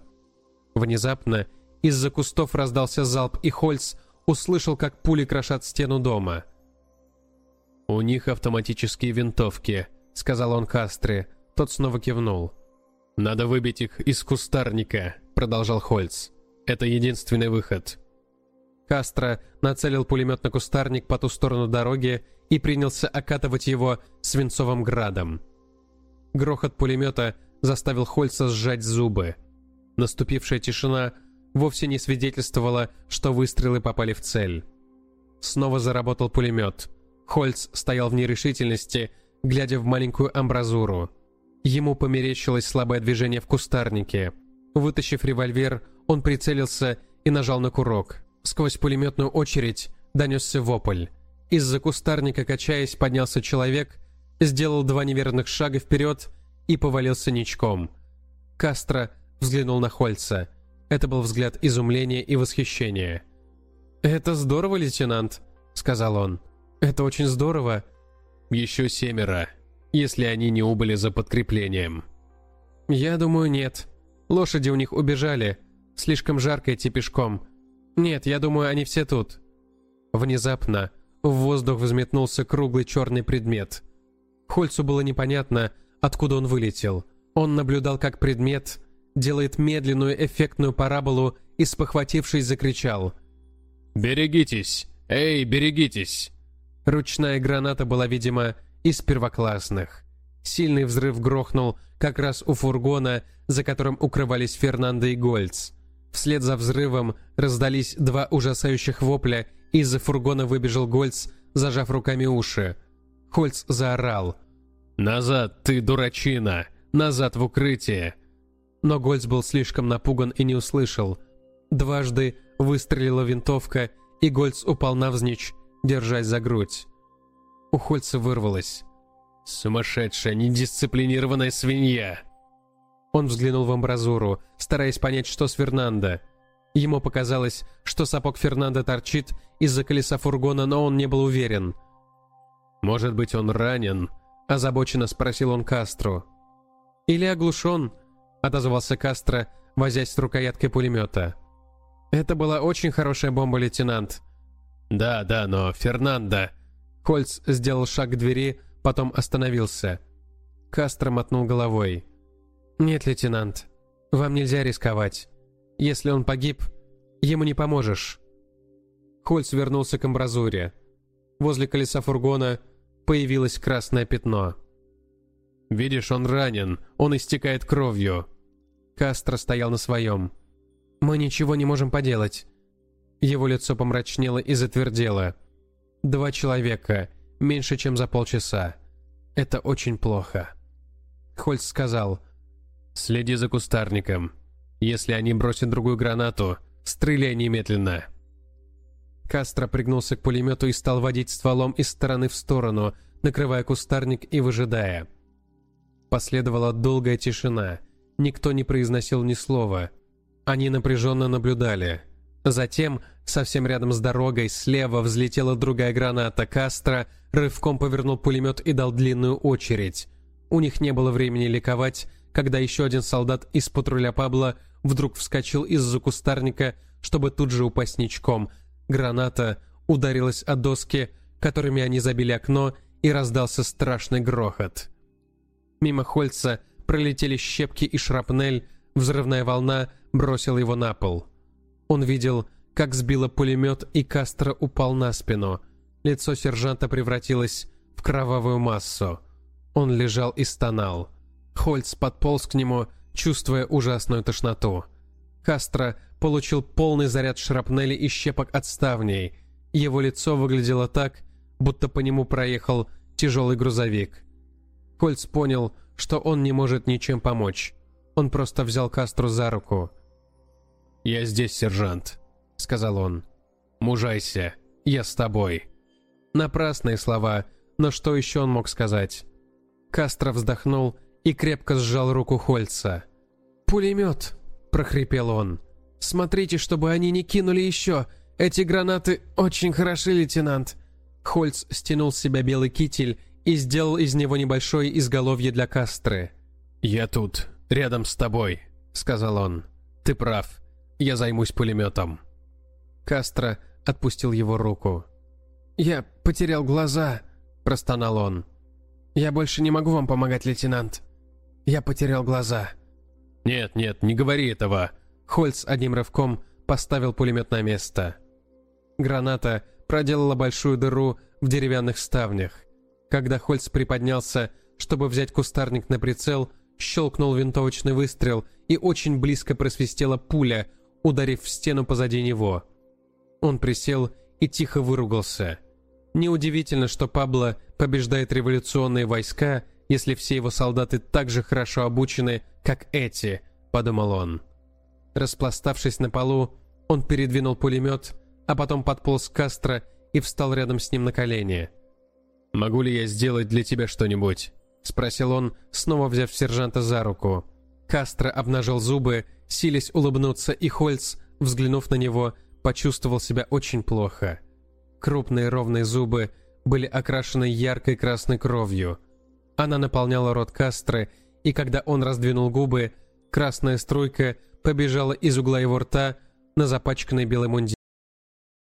Внезапно из-за кустов раздался залп, и Хольц услышал, как пули крошат стену дома. «У них автоматические винтовки», — сказал он Кастре. Тот снова кивнул. «Надо выбить их из кустарника», — продолжал Хольц. «Это единственный выход». Кастро нацелил пулемет на кустарник по ту сторону дороги и принялся окатывать его свинцовым градом. Грохот пулемета заставил Хольца сжать зубы. Наступившая тишина вовсе не свидетельствовала, что выстрелы попали в цель. Снова заработал пулемет. Хольц стоял в нерешительности, глядя в маленькую амбразуру. Ему померещилось слабое движение в кустарнике. Вытащив револьвер, он прицелился и нажал на курок. Сквозь пулеметную очередь донесся вопль. Из-за кустарника, качаясь, поднялся человек, сделал два неверных шага вперед и повалился ничком. Кастро взглянул на Хольца. Это был взгляд изумления и восхищения. «Это здорово, лейтенант», — сказал он. «Это очень здорово». «Еще семеро, если они не убыли за подкреплением». «Я думаю, нет. Лошади у них убежали. Слишком жарко идти пешком. Нет, я думаю, они все тут». Внезапно в воздух взметнулся круглый черный предмет. Хольцу было непонятно, откуда он вылетел. Он наблюдал, как предмет делает медленную эффектную параболу и, спохватившись, закричал. «Берегитесь! Эй, берегитесь!» Ручная граната была, видимо, из первоклассных. Сильный взрыв грохнул как раз у фургона, за которым укрывались Фернандо и Гольц. Вслед за взрывом раздались два ужасающих вопля, и из-за фургона выбежал Гольц, зажав руками уши. Хольц заорал. «Назад, ты дурачина! Назад в укрытие!» Но Гольц был слишком напуган и не услышал. Дважды выстрелила винтовка, и Гольц упал навзничь, держась за грудь. У Хольца вырвалось. «Сумасшедшая, недисциплинированная свинья!» Он взглянул в амбразуру, стараясь понять, что с Фернандо. Ему показалось, что сапог Фернандо торчит из-за колеса фургона, но он не был уверен. «Может быть, он ранен?» – озабоченно спросил он Кастру. «Или оглушен?» – отозвался Кастро, возясь с рукояткой пулемета. «Это была очень хорошая бомба, лейтенант». «Да, да, но Фернандо...» Кольц сделал шаг к двери, потом остановился. Кастро мотнул головой. «Нет, лейтенант, вам нельзя рисковать. Если он погиб, ему не поможешь». Хольц вернулся к амбразуре. Возле колеса фургона появилось красное пятно. «Видишь, он ранен, он истекает кровью». Кастро стоял на своем. «Мы ничего не можем поделать». Его лицо помрачнело и затвердело. Два человека, меньше чем за полчаса. Это очень плохо. Хольц сказал, «Следи за кустарником. Если они бросят другую гранату, стреляй немедленно». Кастро пригнулся к пулемету и стал водить стволом из стороны в сторону, накрывая кустарник и выжидая. Последовала долгая тишина. Никто не произносил ни слова. Они напряженно наблюдали. Затем, совсем рядом с дорогой, слева взлетела другая граната. Кастро рывком повернул пулемет и дал длинную очередь. У них не было времени ликовать, когда еще один солдат из патруля Пабло вдруг вскочил из-за кустарника, чтобы тут же упасть ничком. Граната ударилась о доски, которыми они забили окно, и раздался страшный грохот. Мимо Хольца пролетели щепки и шрапнель, взрывная волна бросила его на пол. Он видел, как сбило пулемет, и Кастро упал на спину. Лицо сержанта превратилось в кровавую массу. Он лежал и стонал. Хольц подполз к нему, чувствуя ужасную тошноту. Кастро получил полный заряд шрапнели и щепок от ставней. Его лицо выглядело так, будто по нему проехал тяжелый грузовик. Хольц понял, что он не может ничем помочь. Он просто взял Кастру за руку. «Я здесь, сержант», — сказал он. «Мужайся, я с тобой». Напрасные слова, но что еще он мог сказать? Кастро вздохнул и крепко сжал руку Хольца. «Пулемет!» — прохрипел он. «Смотрите, чтобы они не кинули еще! Эти гранаты очень хороши, лейтенант!» Хольц стянул с себя белый китель и сделал из него небольшое изголовье для Кастры. «Я тут, рядом с тобой», — сказал он. «Ты прав. Я займусь пулеметом». Кастро отпустил его руку. «Я потерял глаза», — простонал он. «Я больше не могу вам помогать, лейтенант. Я потерял глаза». «Нет, нет, не говори этого». Хольц одним рывком поставил пулемет на место. Граната проделала большую дыру в деревянных ставнях. Когда Хольц приподнялся, чтобы взять кустарник на прицел, щелкнул винтовочный выстрел, и очень близко просвистела пуля, ударив в стену позади него. Он присел и тихо выругался. Неудивительно, что Пабло побеждает революционные войска, если все его солдаты так же хорошо обучены, как эти, подумал он. Распластавшись на полу, он передвинул пулемет, а потом подполз к Кастро и встал рядом с ним на колени. «Могу ли я сделать для тебя что-нибудь?» — спросил он, снова взяв сержанта за руку. Кастро обнажил зубы, силясь улыбнуться, и Хольц, взглянув на него, почувствовал себя очень плохо. Крупные ровные зубы были окрашены яркой красной кровью. Она наполняла рот Кастры, и когда он раздвинул губы, красная струйка побежала из угла его рта на запачканный белый мундир.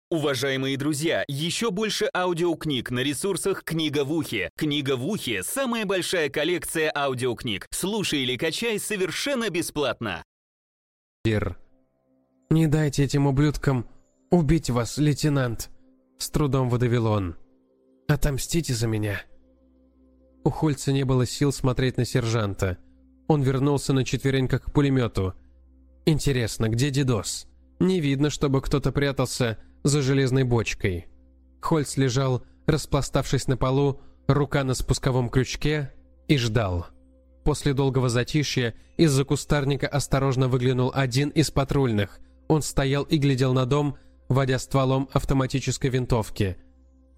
Уважаемые друзья, еще больше аудиокниг на ресурсах «Книга в ухе». «Книга в ухе» — самая большая коллекция аудиокниг. Слушай или качай совершенно бесплатно. «Не дайте этим ублюдкам убить вас, лейтенант», — с трудом выдавил он. «Отомстите за меня». У Хольца не было сил смотреть на сержанта. Он вернулся на четвереньках к пулемету. «Интересно, где Дидос?» Не видно, чтобы кто-то прятался за железной бочкой. Хольц лежал, распластавшись на полу, рука на спусковом крючке, и ждал. После долгого затишья из-за кустарника осторожно выглянул один из патрульных. Он стоял и глядел на дом, водя стволом автоматической винтовки.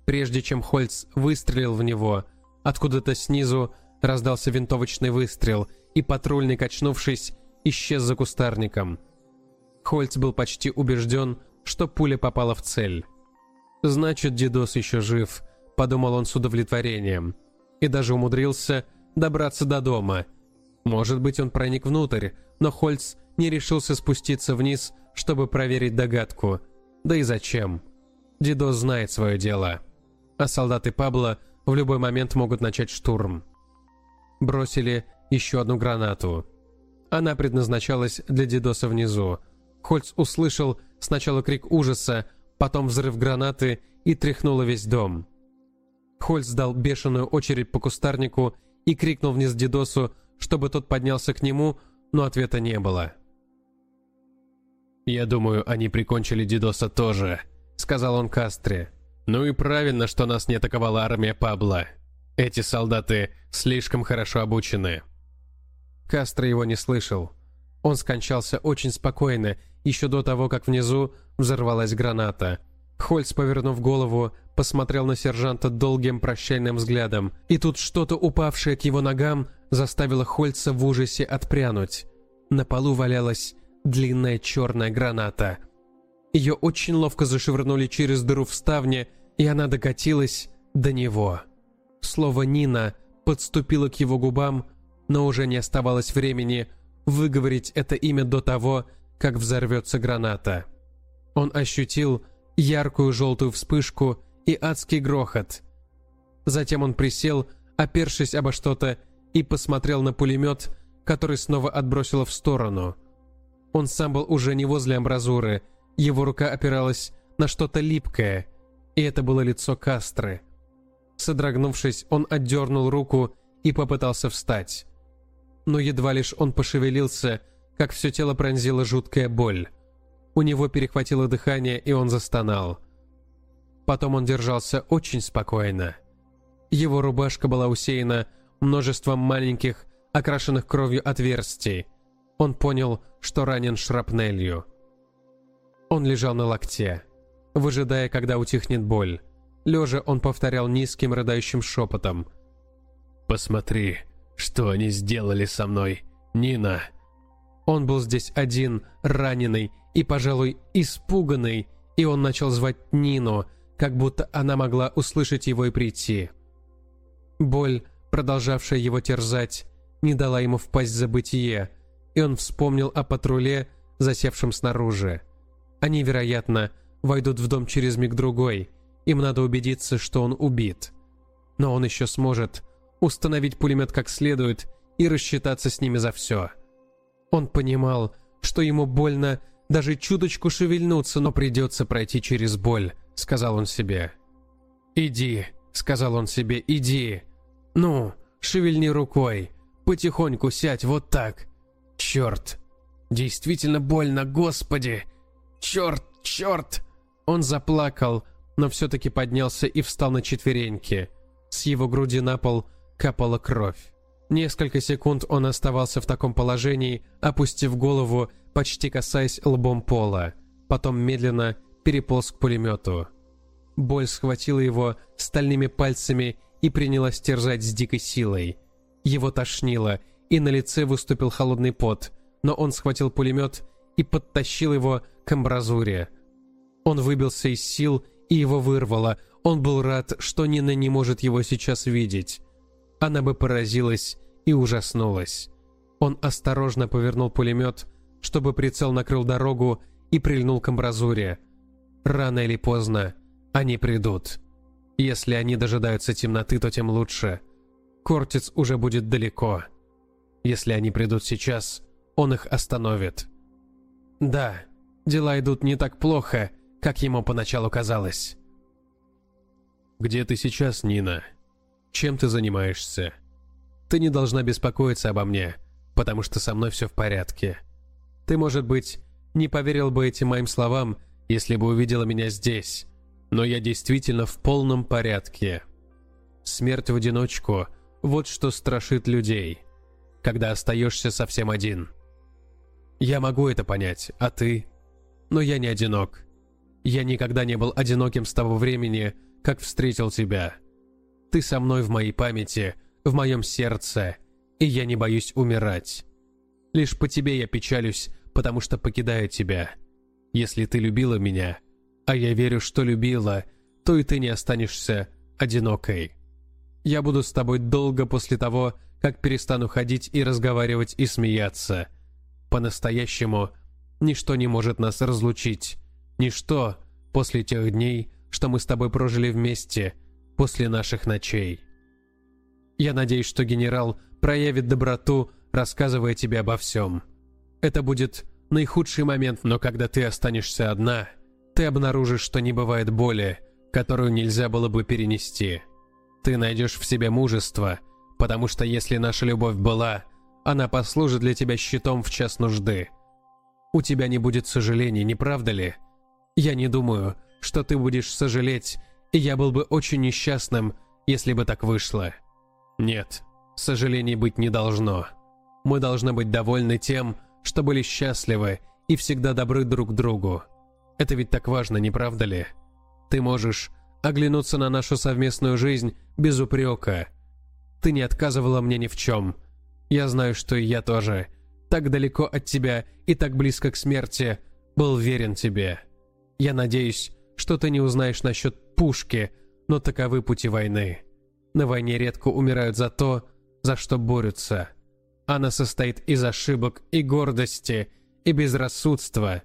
Прежде чем Хольц выстрелил в него, откуда-то снизу раздался винтовочный выстрел, и патрульный, качнувшись, исчез за кустарником. Хольц был почти убежден, что пуля попала в цель. «Значит, дедос еще жив», — подумал он с удовлетворением. И даже умудрился добраться до дома. Может быть, он проник внутрь, но Хольц не решился спуститься вниз, чтобы проверить догадку. Да и зачем? Дедос знает свое дело. А солдаты Пабло в любой момент могут начать штурм. Бросили еще одну гранату. Она предназначалась для Дедоса внизу. Хольц услышал Сначала крик ужаса, потом взрыв гранаты и тряхнуло весь дом. Хольц дал бешеную очередь по кустарнику и крикнул вниз Дидосу, чтобы тот поднялся к нему, но ответа не было. «Я думаю, они прикончили Дидоса тоже», — сказал он Кастре. «Ну и правильно, что нас не атаковала армия Пабла. Эти солдаты слишком хорошо обучены». Кастро его не слышал. Он скончался очень спокойно еще до того, как внизу взорвалась граната. Хольц, повернув голову, посмотрел на сержанта долгим прощальным взглядом, и тут что-то, упавшее к его ногам, заставило Хольца в ужасе отпрянуть. На полу валялась длинная черная граната. Ее очень ловко зашвырнули через дыру в ставне, и она докатилась до него. Слово «Нина» подступило к его губам, но уже не оставалось времени выговорить это имя до того, как взорвется граната. Он ощутил яркую желтую вспышку и адский грохот. Затем он присел, опершись обо что-то, и посмотрел на пулемет, который снова отбросило в сторону. Он сам был уже не возле амбразуры, его рука опиралась на что-то липкое, и это было лицо Кастры. Содрогнувшись, он отдернул руку и попытался встать. Но едва лишь он пошевелился, как все тело пронзила жуткая боль. У него перехватило дыхание, и он застонал. Потом он держался очень спокойно. Его рубашка была усеяна множеством маленьких, окрашенных кровью отверстий. Он понял, что ранен шрапнелью. Он лежал на локте, выжидая, когда утихнет боль. Лежа он повторял низким рыдающим шепотом. «Посмотри, что они сделали со мной, Нина!» Он был здесь один, раненый и, пожалуй, испуганный, и он начал звать Нину, как будто она могла услышать его и прийти. Боль, продолжавшая его терзать, не дала ему впасть в забытие, и он вспомнил о патруле, засевшем снаружи. Они, вероятно, войдут в дом через миг-другой, им надо убедиться, что он убит. Но он еще сможет установить пулемет как следует и рассчитаться с ними за все. Он понимал, что ему больно даже чуточку шевельнуться, но придется пройти через боль, сказал он себе. «Иди», — сказал он себе, — «иди». «Ну, Шевельни рукой. Потихоньку сядь, вот так. Черт. Действительно больно, господи. Черт, черт. Он заплакал, но все-таки поднялся и встал на четвереньки. С его груди на пол капала кровь. Несколько секунд он оставался в таком положении, опустив голову, почти касаясь лбом пола. Потом медленно переполз к пулемету. Боль схватила его стальными пальцами и принялась терзать с дикой силой. Его тошнило, и на лице выступил холодный пот, но он схватил пулемет и подтащил его к амбразуре. Он выбился из сил, и его вырвало. Он был рад, что Нина не может его сейчас видеть. Она бы поразилась и ужаснулась. Он осторожно повернул пулемет, чтобы прицел накрыл дорогу и прильнул к амбразуре. Рано или поздно они придут. Если они дожидаются темноты, то тем лучше. Кортиц уже будет далеко. Если они придут сейчас, он их остановит. Да, дела идут не так плохо, как ему поначалу казалось. «Где ты сейчас, Нина? Чем ты занимаешься?» «Ты не должна беспокоиться обо мне, потому что со мной все в порядке. Ты, может быть, не поверил бы этим моим словам, если бы увидела меня здесь, но я действительно в полном порядке. Смерть в одиночку – вот что страшит людей, когда остаешься совсем один. Я могу это понять, а ты? Но я не одинок. Я никогда не был одиноким с того времени, как встретил тебя. Ты со мной в моей памяти, в моем сердце, и я не боюсь умирать. Лишь по тебе я печалюсь, потому что покидаю тебя. Если ты любила меня, а я верю, что любила, то и ты не останешься одинокой. Я буду с тобой долго после того, как перестану ходить и разговаривать и смеяться. По-настоящему ничто не может нас разлучить. Ничто после тех дней, что мы с тобой прожили вместе, после наших ночей. Я надеюсь, что генерал проявит доброту, рассказывая тебе обо всем. Это будет наихудший момент, но когда ты останешься одна, ты обнаружишь, что не бывает боли, которую нельзя было бы перенести. Ты найдешь в себе мужество, потому что если наша любовь была, она послужит для тебя щитом в час нужды. У тебя не будет сожалений, не правда ли? Я не думаю, что ты будешь сожалеть, и я был бы очень несчастным, если бы так вышло. Нет, сожалений быть не должно. Мы должны быть довольны тем, что были счастливы и всегда добры друг другу. Это ведь так важно, не правда ли? Ты можешь оглянуться на нашу совместную жизнь без упрека. Ты не отказывала мне ни в чем. Я знаю, что и я тоже, так далеко от тебя и так близко к смерти, был верен тебе. Я надеюсь, что ты не узнаешь насчет пушки, но таковы пути войны. На войне редко умирают за то, за что борются. Она состоит из ошибок и гордости, и безрассудства.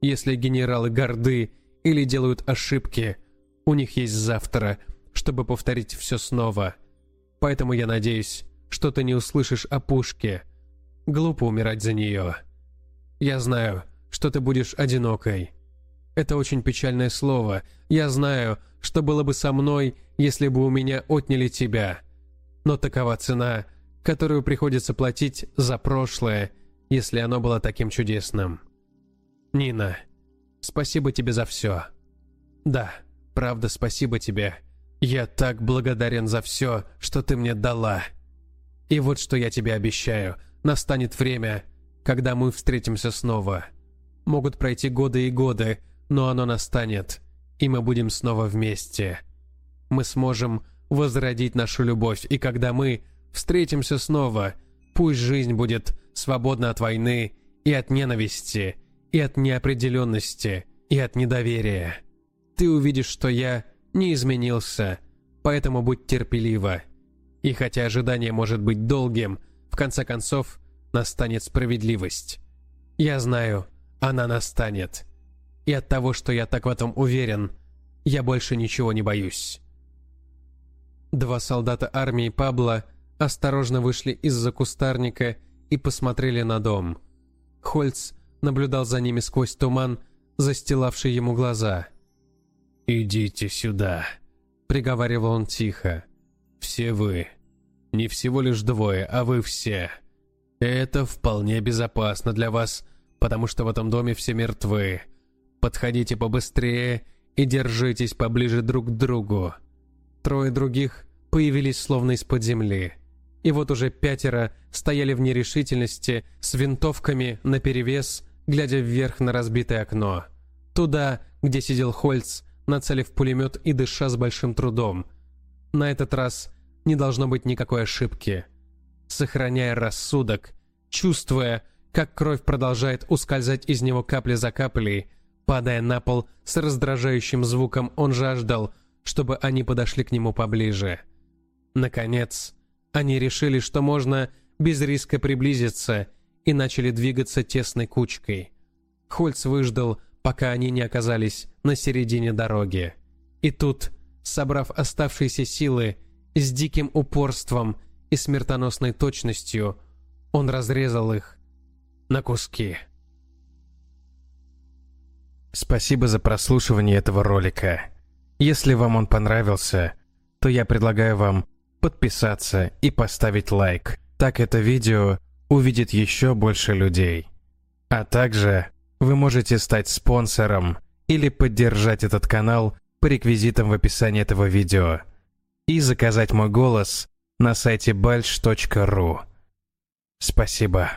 Если генералы горды или делают ошибки, у них есть завтра, чтобы повторить все снова. Поэтому я надеюсь, что ты не услышишь о пушке. Глупо умирать за нее. Я знаю, что ты будешь одинокой. Это очень печальное слово. Я знаю, что было бы со мной, если бы у меня отняли тебя. Но такова цена, которую приходится платить за прошлое, если оно было таким чудесным. Нина, спасибо тебе за все. Да, правда, спасибо тебе. Я так благодарен за все, что ты мне дала. И вот что я тебе обещаю. Настанет время, когда мы встретимся снова. Могут пройти годы и годы, но оно настанет, и мы будем снова вместе. Мы сможем возродить нашу любовь, и когда мы встретимся снова, пусть жизнь будет свободна от войны и от ненависти, и от неопределенности, и от недоверия. Ты увидишь, что я не изменился, поэтому будь терпелива. И хотя ожидание может быть долгим, в конце концов настанет справедливость. Я знаю, она настанет. И от того, что я так в этом уверен, я больше ничего не боюсь. Два солдата армии Пабло осторожно вышли из-за кустарника и посмотрели на дом. Хольц наблюдал за ними сквозь туман, застилавший ему глаза. «Идите сюда», — приговаривал он тихо. «Все вы. Не всего лишь двое, а вы все. Это вполне безопасно для вас, потому что в этом доме все мертвы. Подходите побыстрее и держитесь поближе друг к другу. Трое других появились словно из-под земли. И вот уже пятеро стояли в нерешительности с винтовками наперевес, глядя вверх на разбитое окно. Туда, где сидел Хольц, нацелив пулемет и дыша с большим трудом. На этот раз не должно быть никакой ошибки. Сохраняя рассудок, чувствуя, как кровь продолжает ускользать из него капли за каплей, падая на пол с раздражающим звуком, он жаждал, чтобы они подошли к нему поближе. Наконец, они решили, что можно без риска приблизиться, и начали двигаться тесной кучкой. Хольц выждал, пока они не оказались на середине дороги. И тут, собрав оставшиеся силы, с диким упорством и смертоносной точностью, он разрезал их на куски. Спасибо за прослушивание этого ролика. Если вам он понравился, то я предлагаю вам подписаться и поставить лайк. Так это видео увидит еще больше людей. А также вы можете стать спонсором или поддержать этот канал по реквизитам в описании этого видео и заказать мой голос на сайте balch.ru. Спасибо.